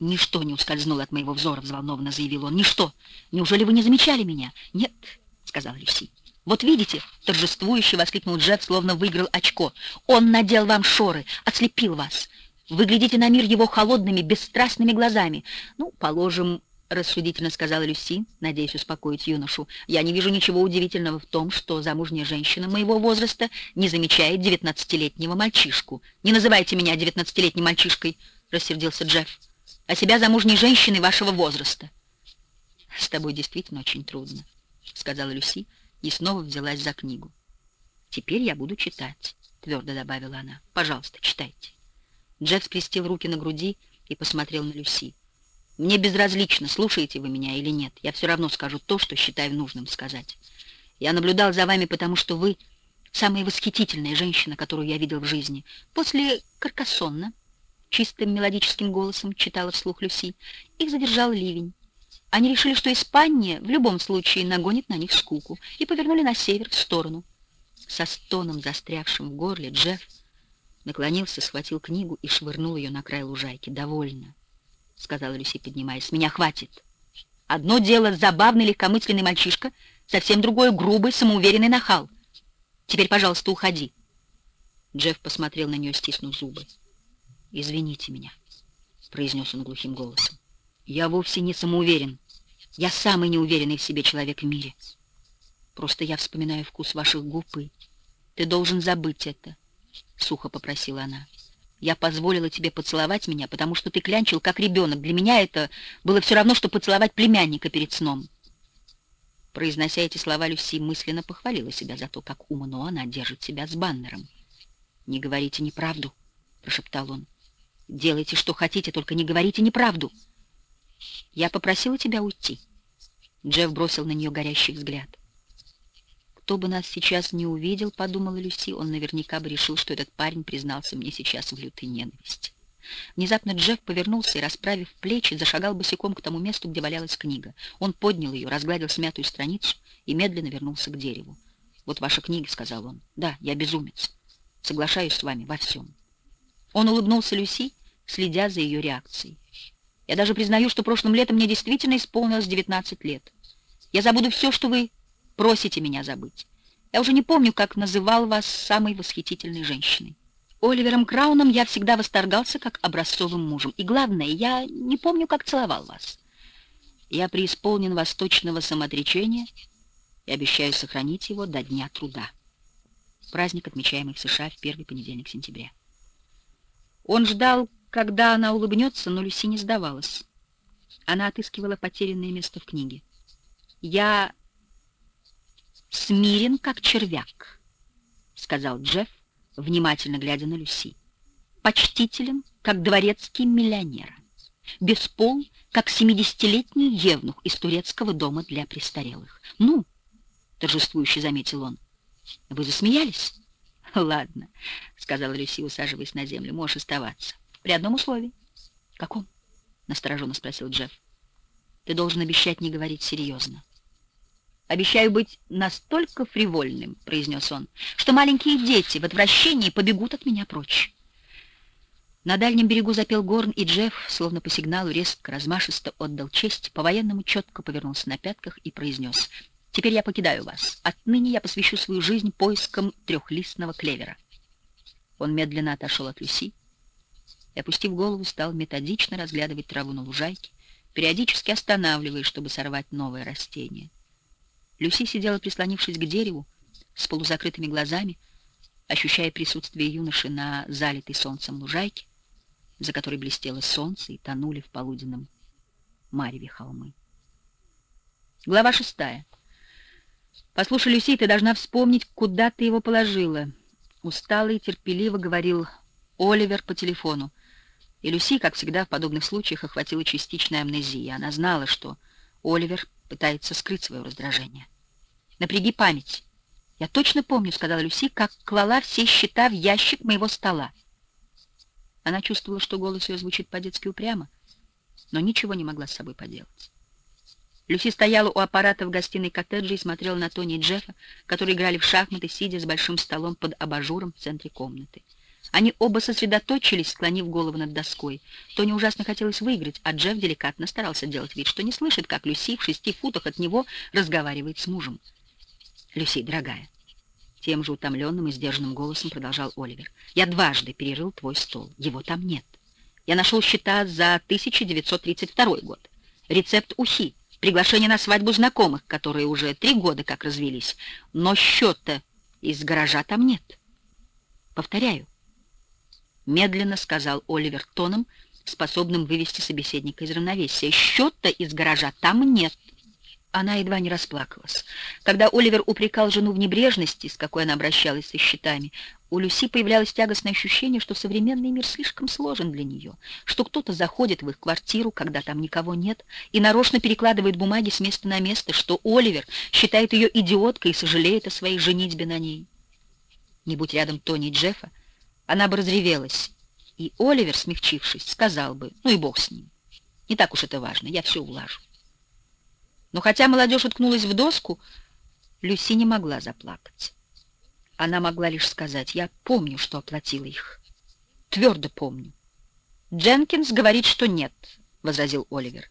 «Ничто не ускользнуло от моего взора», — взволнованно заявил он. «Ничто! Неужели вы не замечали меня?» «Нет», — сказал Люси. «Вот видите», — торжествующе воскликнул Джефф, словно выиграл очко. «Он надел вам шоры, ослепил вас. Вы глядите на мир его холодными, бесстрастными глазами. Ну, положим, — рассудительно сказала Люси, надеясь успокоить юношу, — я не вижу ничего удивительного в том, что замужняя женщина моего возраста не замечает девятнадцатилетнего мальчишку. Не называйте меня девятнадцатилетним мальчишкой, — рассердился Джефф а себя замужней женщиной вашего возраста. — С тобой действительно очень трудно, — сказала Люси и снова взялась за книгу. — Теперь я буду читать, — твердо добавила она. — Пожалуйста, читайте. Джефф скрестил руки на груди и посмотрел на Люси. «Мне безразлично, слушаете вы меня или нет. Я все равно скажу то, что считаю нужным сказать. Я наблюдал за вами, потому что вы самая восхитительная женщина, которую я видел в жизни. После Каркассонна чистым мелодическим голосом читала вслух Люси. Их задержал ливень. Они решили, что Испания в любом случае нагонит на них скуку, и повернули на север, в сторону. Со стоном, застрявшим в горле, Джефф наклонился, схватил книгу и швырнул ее на край лужайки. «Довольно», — сказала Люси, поднимаясь. «Меня хватит. Одно дело забавный легкомысленный мальчишка, Совсем другой, грубый, самоуверенный нахал. Теперь, пожалуйста, уходи. Джефф посмотрел на нее, стиснув зубы. «Извините меня», — произнес он глухим голосом. «Я вовсе не самоуверен. Я самый неуверенный в себе человек в мире. Просто я вспоминаю вкус ваших губ, и ты должен забыть это», — сухо попросила она. «Я позволила тебе поцеловать меня, потому что ты клянчил, как ребенок. Для меня это было все равно, что поцеловать племянника перед сном». Произнося эти слова, Люси мысленно похвалила себя за то, как умно она держит себя с баннером. «Не говорите неправду», — прошептал он. «Делайте, что хотите, только не говорите неправду». «Я попросила тебя уйти». Джефф бросил на нее горящий взгляд. «Кто бы нас сейчас не увидел, — подумала Люси, — он наверняка бы решил, что этот парень признался мне сейчас в лютой ненависти». Внезапно Джефф повернулся и, расправив плечи, зашагал босиком к тому месту, где валялась книга. Он поднял ее, разгладил смятую страницу и медленно вернулся к дереву. «Вот ваша книга», — сказал он. «Да, я безумец. Соглашаюсь с вами во всем. Он улыбнулся Люси, следя за ее реакцией. Я даже признаю, что прошлым летом мне действительно исполнилось 19 лет. Я забуду все, что вы просите меня забыть. Я уже не помню, как называл вас самой восхитительной женщиной. Оливером Крауном я всегда восторгался как образцовым мужем. И главное, я не помню, как целовал вас. Я преисполнен восточного самоотречения и обещаю сохранить его до дня труда праздник, отмечаемый в США в первый понедельник сентября. Он ждал, когда она улыбнется, но Люси не сдавалась. Она отыскивала потерянное место в книге. «Я смирен, как червяк», — сказал Джефф, внимательно глядя на Люси. «Почтителен, как дворецкий миллионера. Без пол, как семидесятилетний евнух из турецкого дома для престарелых. Ну, — торжествующе заметил он, — вы засмеялись? Ладно, сказала Люси, усаживаясь на землю. Можешь оставаться. При одном условии. Каком? Настороженно спросил Джефф. Ты должен обещать не говорить серьезно. «Обещаю быть настолько фривольным», — произнес он, «что маленькие дети в отвращении побегут от меня прочь». На дальнем берегу запел горн, и Джефф, словно по сигналу, резко, размашисто отдал честь, по-военному четко повернулся на пятках и произнес Теперь я покидаю вас. Отныне я посвящу свою жизнь поискам трехлистного клевера. Он медленно отошел от Люси опустив голову, стал методично разглядывать траву на лужайке, периодически останавливаясь, чтобы сорвать новое растение. Люси сидела, прислонившись к дереву, с полузакрытыми глазами, ощущая присутствие юноши на залитой солнцем лужайке, за которой блестело солнце и тонули в полуденном мареве холмы. Глава шестая. «Послушай, Люси, ты должна вспомнить, куда ты его положила», — устало и терпеливо говорил Оливер по телефону. И Люси, как всегда в подобных случаях, охватила частичная амнезия. Она знала, что Оливер пытается скрыть свое раздражение. «Напряги память. Я точно помню, — сказала Люси, — как клала все счета в ящик моего стола». Она чувствовала, что голос ее звучит по-детски упрямо, но ничего не могла с собой поделать. Люси стояла у аппарата в гостиной коттеджа и смотрела на Тони и Джеффа, которые играли в шахматы, сидя с большим столом под абажуром в центре комнаты. Они оба сосредоточились, склонив голову над доской. Тони ужасно хотелось выиграть, а Джефф деликатно старался делать вид, что не слышит, как Люси в шести футах от него разговаривает с мужем. «Люси, дорогая», — тем же утомленным и сдержанным голосом продолжал Оливер, «я дважды перерыл твой стол. Его там нет. Я нашел счета за 1932 год. Рецепт ухи, приглашение на свадьбу знакомых, которые уже три года как развелись, но счета из гаража там нет. Повторяю, медленно сказал Оливер тоном, способным вывести собеседника из равновесия. Счета из гаража там нет. Она едва не расплакалась. Когда Оливер упрекал жену в небрежности, с какой она обращалась со счетами, у Люси появлялось тягостное ощущение, что современный мир слишком сложен для нее, что кто-то заходит в их квартиру, когда там никого нет, и нарочно перекладывает бумаги с места на место, что Оливер считает ее идиоткой и сожалеет о своей женитьбе на ней. Не будь рядом Тони и Джеффа, она бы разревелась, и Оливер, смягчившись, сказал бы, ну и бог с ним. Не так уж это важно, я все улажу. Но хотя молодежь уткнулась в доску, Люси не могла заплакать. Она могла лишь сказать, я помню, что оплатила их. Твердо помню. Дженкинс говорит, что нет, — возразил Оливер.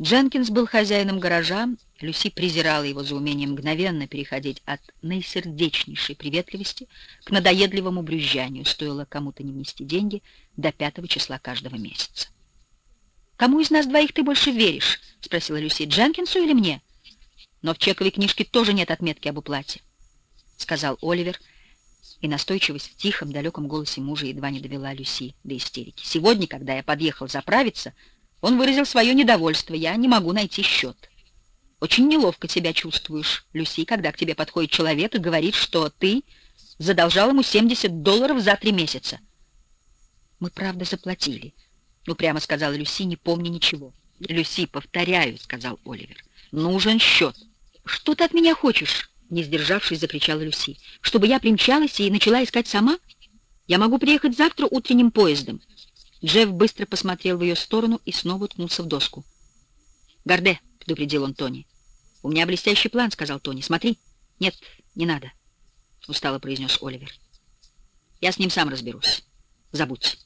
Дженкинс был хозяином гаража, Люси презирала его за умение мгновенно переходить от наисердечнейшей приветливости к надоедливому брюзжанию, стоило кому-то не внести деньги до пятого числа каждого месяца. «Кому из нас двоих ты больше веришь?» — спросила Люси. «Дженкинсу или мне?» «Но в чековой книжке тоже нет отметки об уплате», — сказал Оливер, и настойчивость в тихом, далеком голосе мужа едва не довела Люси до истерики. «Сегодня, когда я подъехал заправиться, он выразил свое недовольство. Я не могу найти счет». Очень неловко себя чувствуешь, Люси, когда к тебе подходит человек и говорит, что ты задолжал ему 70 долларов за три месяца. Мы правда заплатили. Ну, прямо сказала Люси, не помня ничего. Люси, повторяю, сказал Оливер. Нужен счет. Что ты от меня хочешь? Не сдержавшись, закричала Люси. Чтобы я примчалась и начала искать сама? Я могу приехать завтра утренним поездом. Джефф быстро посмотрел в ее сторону и снова уткнулся в доску. «Горде», — предупредил он Тони. «У меня блестящий план», — сказал Тони. «Смотри». «Нет, не надо», — устало произнес Оливер. «Я с ним сам разберусь. Забудь».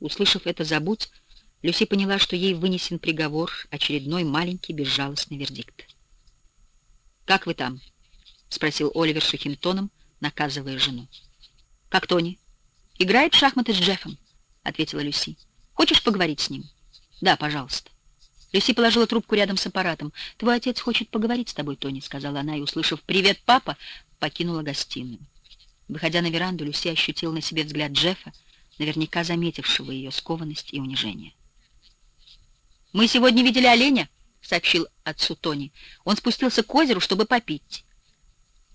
Услышав это «забудь», Люси поняла, что ей вынесен приговор, очередной маленький безжалостный вердикт. «Как вы там?» — спросил Оливер сухим тоном, наказывая жену. «Как Тони?» «Играет в шахматы с Джеффом», — ответила Люси. «Хочешь поговорить с ним?» «Да, пожалуйста». Люси положила трубку рядом с аппаратом. «Твой отец хочет поговорить с тобой, Тони», — сказала она, и, услышав «Привет, папа», покинула гостиную. Выходя на веранду, Люси ощутила на себе взгляд Джеффа, наверняка заметившего ее скованность и унижение. «Мы сегодня видели оленя», — сообщил отцу Тони. «Он спустился к озеру, чтобы попить».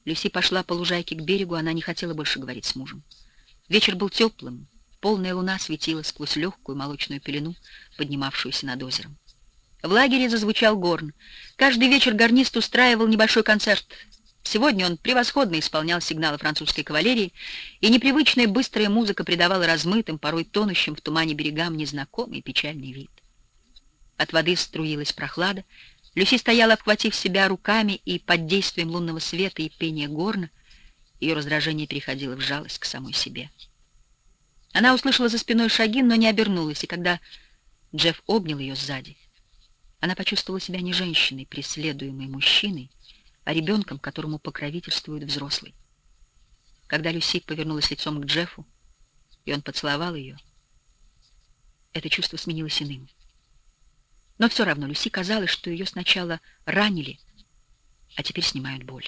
Люси пошла по лужайке к берегу, она не хотела больше говорить с мужем. Вечер был теплым, полная луна светила сквозь легкую молочную пелену, поднимавшуюся над озером. В лагере зазвучал горн. Каждый вечер гарнист устраивал небольшой концерт. Сегодня он превосходно исполнял сигналы французской кавалерии, и непривычная быстрая музыка придавала размытым, порой тонущим в тумане берегам незнакомый печальный вид. От воды струилась прохлада. Люси стояла, обхватив себя руками, и под действием лунного света и пения горна ее раздражение переходило в жалость к самой себе. Она услышала за спиной шаги, но не обернулась, и когда Джефф обнял ее сзади, она почувствовала себя не женщиной, преследуемой мужчиной, а ребенком, которому покровительствует взрослый. Когда Люси повернулась лицом к Джеффу, и он поцеловал ее, это чувство сменилось иным. Но все равно Люси казалось, что ее сначала ранили, а теперь снимают боль.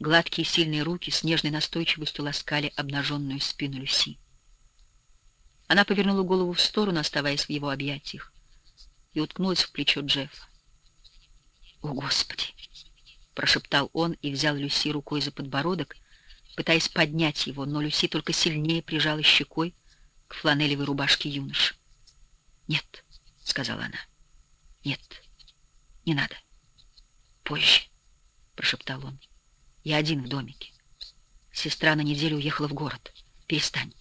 Гладкие сильные руки с нежной настойчивостью ласкали обнаженную спину Люси. Она повернула голову в сторону, оставаясь в его объятиях и уткнулась в плечо Джеффа. «О, Господи!» — прошептал он и взял Люси рукой за подбородок, пытаясь поднять его, но Люси только сильнее прижала щекой к фланелевой рубашке юноши. «Нет», — сказала она, — «нет, не надо. Позже», — прошептал он. «Я один в домике. Сестра на неделю уехала в город. Перестань».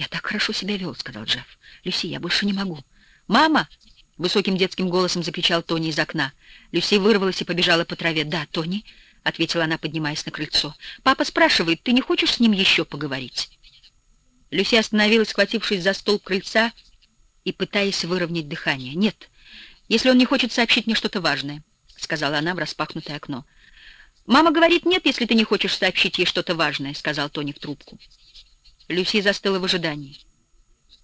«Я так хорошо себя вел», — сказал Джефф. «Люси, я больше не могу». «Мама!» Высоким детским голосом закричал Тони из окна. Люси вырвалась и побежала по траве. «Да, Тони», — ответила она, поднимаясь на крыльцо. «Папа спрашивает, ты не хочешь с ним еще поговорить?» Люси остановилась, схватившись за стол крыльца и пытаясь выровнять дыхание. «Нет, если он не хочет сообщить мне что-то важное», — сказала она в распахнутое окно. «Мама говорит нет, если ты не хочешь сообщить ей что-то важное», — сказал Тони в трубку. Люси застыла в ожидании.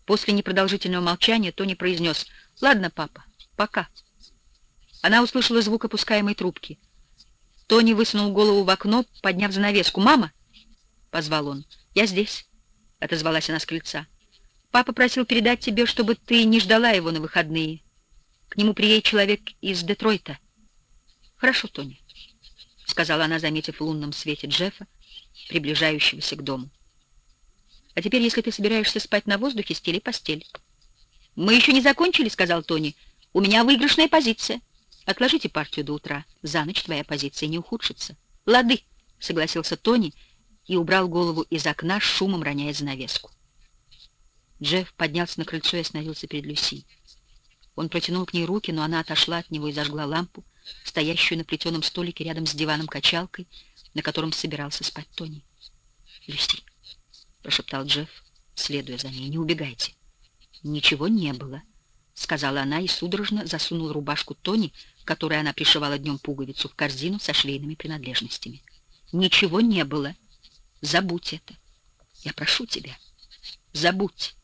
После непродолжительного молчания Тони произнес «Ладно, папа, пока». Она услышала звук опускаемой трубки. Тони высунул голову в окно, подняв занавеску. «Мама!» — позвал он. «Я здесь», — отозвалась она с крыльца. «Папа просил передать тебе, чтобы ты не ждала его на выходные. К нему приедет человек из Детройта». «Хорошо, Тони», — сказала она, заметив в лунном свете Джеффа, приближающегося к дому. «А теперь, если ты собираешься спать на воздухе, стели постель». «Мы еще не закончили», — сказал Тони. «У меня выигрышная позиция. Отложите партию до утра. За ночь твоя позиция не ухудшится». «Лады», — согласился Тони и убрал голову из окна, шумом роняя занавеску. Джефф поднялся на крыльцо и остановился перед Люси. Он протянул к ней руки, но она отошла от него и зажгла лампу, стоящую на плетеном столике рядом с диваном-качалкой, на котором собирался спать Тони. «Люси», — прошептал Джефф, следуя за ней, — «не убегайте». Ничего не было, сказала она и судорожно засунула рубашку Тони, которой она пришивала днем пуговицу, в корзину со швейными принадлежностями. «Ничего не было. Забудь это. Я прошу тебя. Забудь».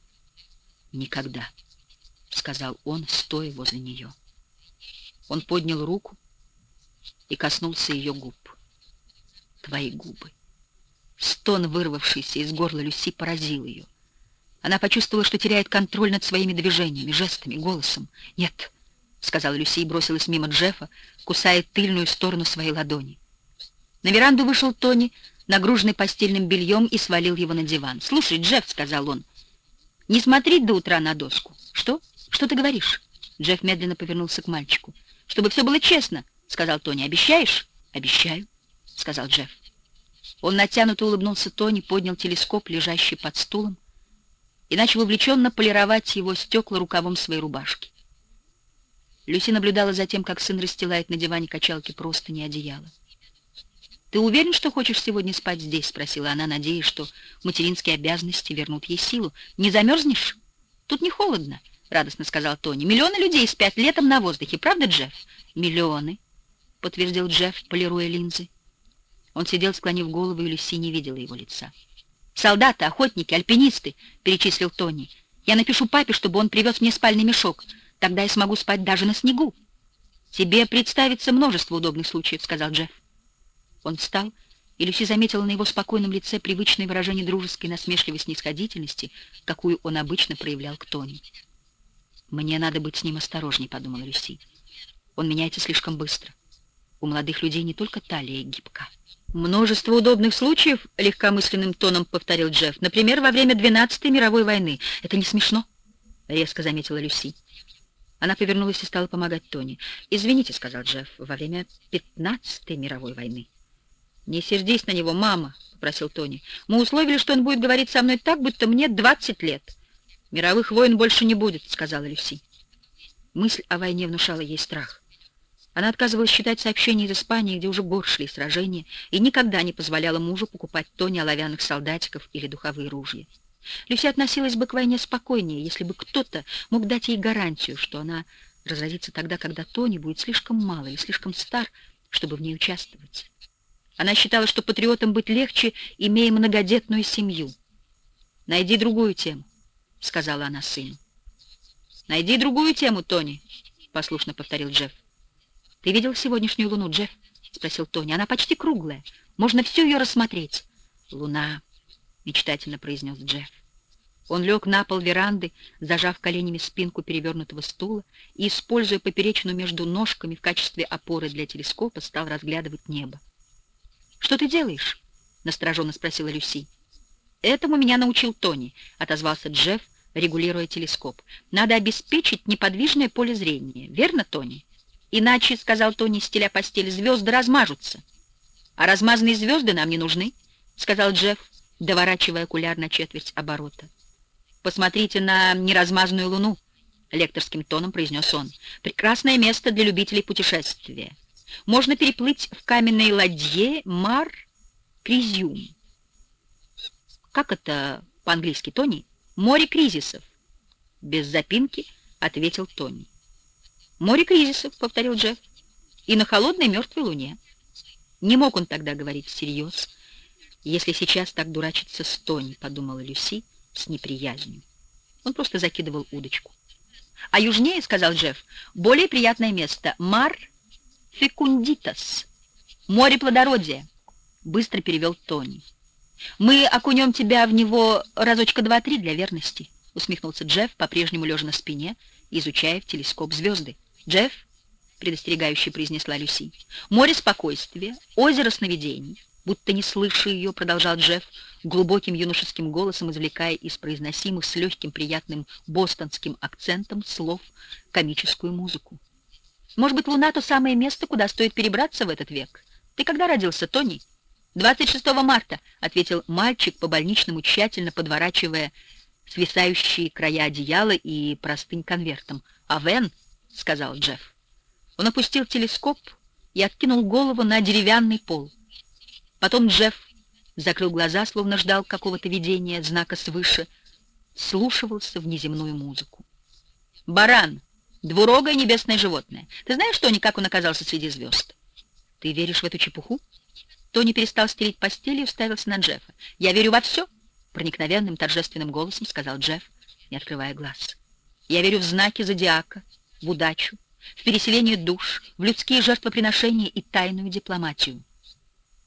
«Никогда», — сказал он, стоя возле нее. Он поднял руку и коснулся ее губ. «Твои губы». Стон, вырвавшийся из горла Люси, поразил ее. Она почувствовала, что теряет контроль над своими движениями, жестами, голосом. «Нет», — сказала Люси и бросилась мимо Джеффа, кусая тыльную сторону своей ладони. На веранду вышел Тони, нагруженный постельным бельем, и свалил его на диван. «Слушай, Джефф», — сказал он, — «не смотреть до утра на доску». «Что? Что ты говоришь?» Джефф медленно повернулся к мальчику. «Чтобы все было честно», — сказал Тони. «Обещаешь?» «Обещаю», — сказал Джефф. Он натянуто улыбнулся Тони, поднял телескоп, лежащий под стулом, и начал увлеченно полировать его стекла рукавом своей рубашки. Люси наблюдала за тем, как сын расстилает на диване качалки просто не одеяло. «Ты уверен, что хочешь сегодня спать здесь?» — спросила она, надеясь, что материнские обязанности вернут ей силу. «Не замерзнешь? Тут не холодно», — радостно сказал Тони. «Миллионы людей спят летом на воздухе, правда, Джефф?» «Миллионы», — подтвердил Джефф, полируя линзы. Он сидел, склонив голову, и Люси не видела его лица. «Солдаты, охотники, альпинисты», — перечислил Тони. «Я напишу папе, чтобы он привез мне спальный мешок. Тогда я смогу спать даже на снегу». «Тебе представится множество удобных случаев», — сказал Джефф. Он встал, и Люси заметила на его спокойном лице привычное выражение дружеской насмешливой снисходительности, какую он обычно проявлял к Тони. «Мне надо быть с ним осторожней», — подумала Люси. «Он меняется слишком быстро. У молодых людей не только талия гибка». «Множество удобных случаев», — легкомысленным тоном повторил Джефф. «Например, во время 12-й мировой войны. Это не смешно», — резко заметила Люси. Она повернулась и стала помогать Тони. «Извините», — сказал Джефф, — «во время 15-й мировой войны». «Не сердись на него, мама», — попросил Тони. «Мы условили, что он будет говорить со мной так, будто мне 20 лет». «Мировых войн больше не будет», — сказала Люси. Мысль о войне внушала ей страх. Она отказывалась считать сообщения из Испании, где уже год шли сражения, и никогда не позволяла мужу покупать тони оловянных солдатиков или духовые ружья. Люси относилась бы к войне спокойнее, если бы кто-то мог дать ей гарантию, что она разразится тогда, когда Тони будет слишком мало или слишком стар, чтобы в ней участвовать. Она считала, что патриотам быть легче, имея многодетную семью. «Найди другую тему», — сказала она сыну. «Найди другую тему, Тони», — послушно повторил Джефф. «Ты видел сегодняшнюю луну, Джефф?» — спросил Тони. «Она почти круглая. Можно всю ее рассмотреть». «Луна», — мечтательно произнес Джефф. Он лег на пол веранды, зажав коленями спинку перевернутого стула и, используя поперечину между ножками в качестве опоры для телескопа, стал разглядывать небо. «Что ты делаешь?» — настороженно спросила Люси. «Этому меня научил Тони», — отозвался Джефф, регулируя телескоп. «Надо обеспечить неподвижное поле зрения. Верно, Тони?» Иначе, — сказал Тони, стеля постель, — звезды размажутся. А размазанные звезды нам не нужны, — сказал Джефф, доворачивая окуляр на четверть оборота. Посмотрите на неразмазанную луну, — лекторским тоном произнес он. Прекрасное место для любителей путешествия. Можно переплыть в каменной ладье Мар Кризиум. Как это по-английски, Тони? Море кризисов. Без запинки ответил Тони. «Море кризисов», — повторил Джефф, — «и на холодной мертвой луне». Не мог он тогда говорить всерьез. «Если сейчас так дурачиться с Тони», — подумала Люси с неприязнью. Он просто закидывал удочку. «А южнее, — сказал Джефф, — более приятное место — Мар Фекундитас, море плодородия», — быстро перевел Тони. «Мы окунем тебя в него разочка два-три для верности», — усмехнулся Джефф, по-прежнему лежа на спине, изучая в телескоп звезды. «Джефф», — предостерегающе произнесла Люси, — «море спокойствия, озеро сновидений». Будто не слыша ее, продолжал Джефф, глубоким юношеским голосом извлекая из произносимых с легким приятным бостонским акцентом слов комическую музыку. «Может быть, Луна — то самое место, куда стоит перебраться в этот век? Ты когда родился, Тони?» «26 марта», — ответил мальчик, по-больничному тщательно подворачивая свисающие края одеяла и простынь конвертом. «А Вен?» — сказал Джефф. Он опустил телескоп и откинул голову на деревянный пол. Потом Джефф закрыл глаза, словно ждал какого-то видения, знака свыше, слушивался в неземную музыку. Баран, двурогое небесное животное. Ты знаешь, Тони, как он оказался среди звезд? Ты веришь в эту чепуху? Тони перестал стелить постель и уставился на Джеффа. «Я верю во все!» — проникновенным торжественным голосом сказал Джефф, не открывая глаз. «Я верю в знаки зодиака, в удачу, в переселение душ, в людские жертвоприношения и тайную дипломатию».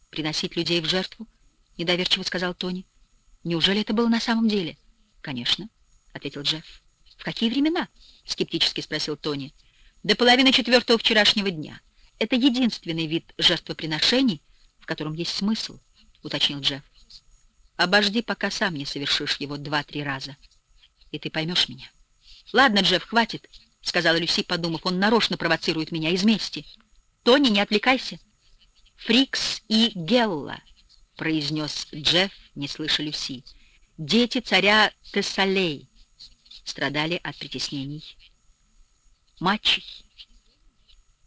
«Приносить людей в жертву?» — недоверчиво сказал Тони. «Неужели это было на самом деле?» «Конечно», — ответил Джефф. «В какие времена?» — скептически спросил Тони. «До половины четвертого вчерашнего дня. Это единственный вид жертвоприношений, в котором есть смысл», — уточнил Джефф. «Обожди, пока сам не совершишь его два-три раза, и ты поймешь меня». «Ладно, Джефф, хватит», — сказала Люси, подумав. «Он нарочно провоцирует меня из мести. Тони, не отвлекайся». «Фрикс и Гелла», — произнес Джефф, не слыша Люси. «Дети царя Тессалей страдали от притеснений. Мачей.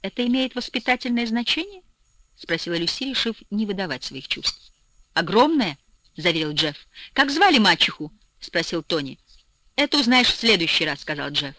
Это имеет воспитательное значение?» — спросила Люси, решив не выдавать своих чувств. «Огромное?» — заверил Джефф. «Как звали мачеху?» — спросил Тони. «Это узнаешь в следующий раз», — сказал Джефф.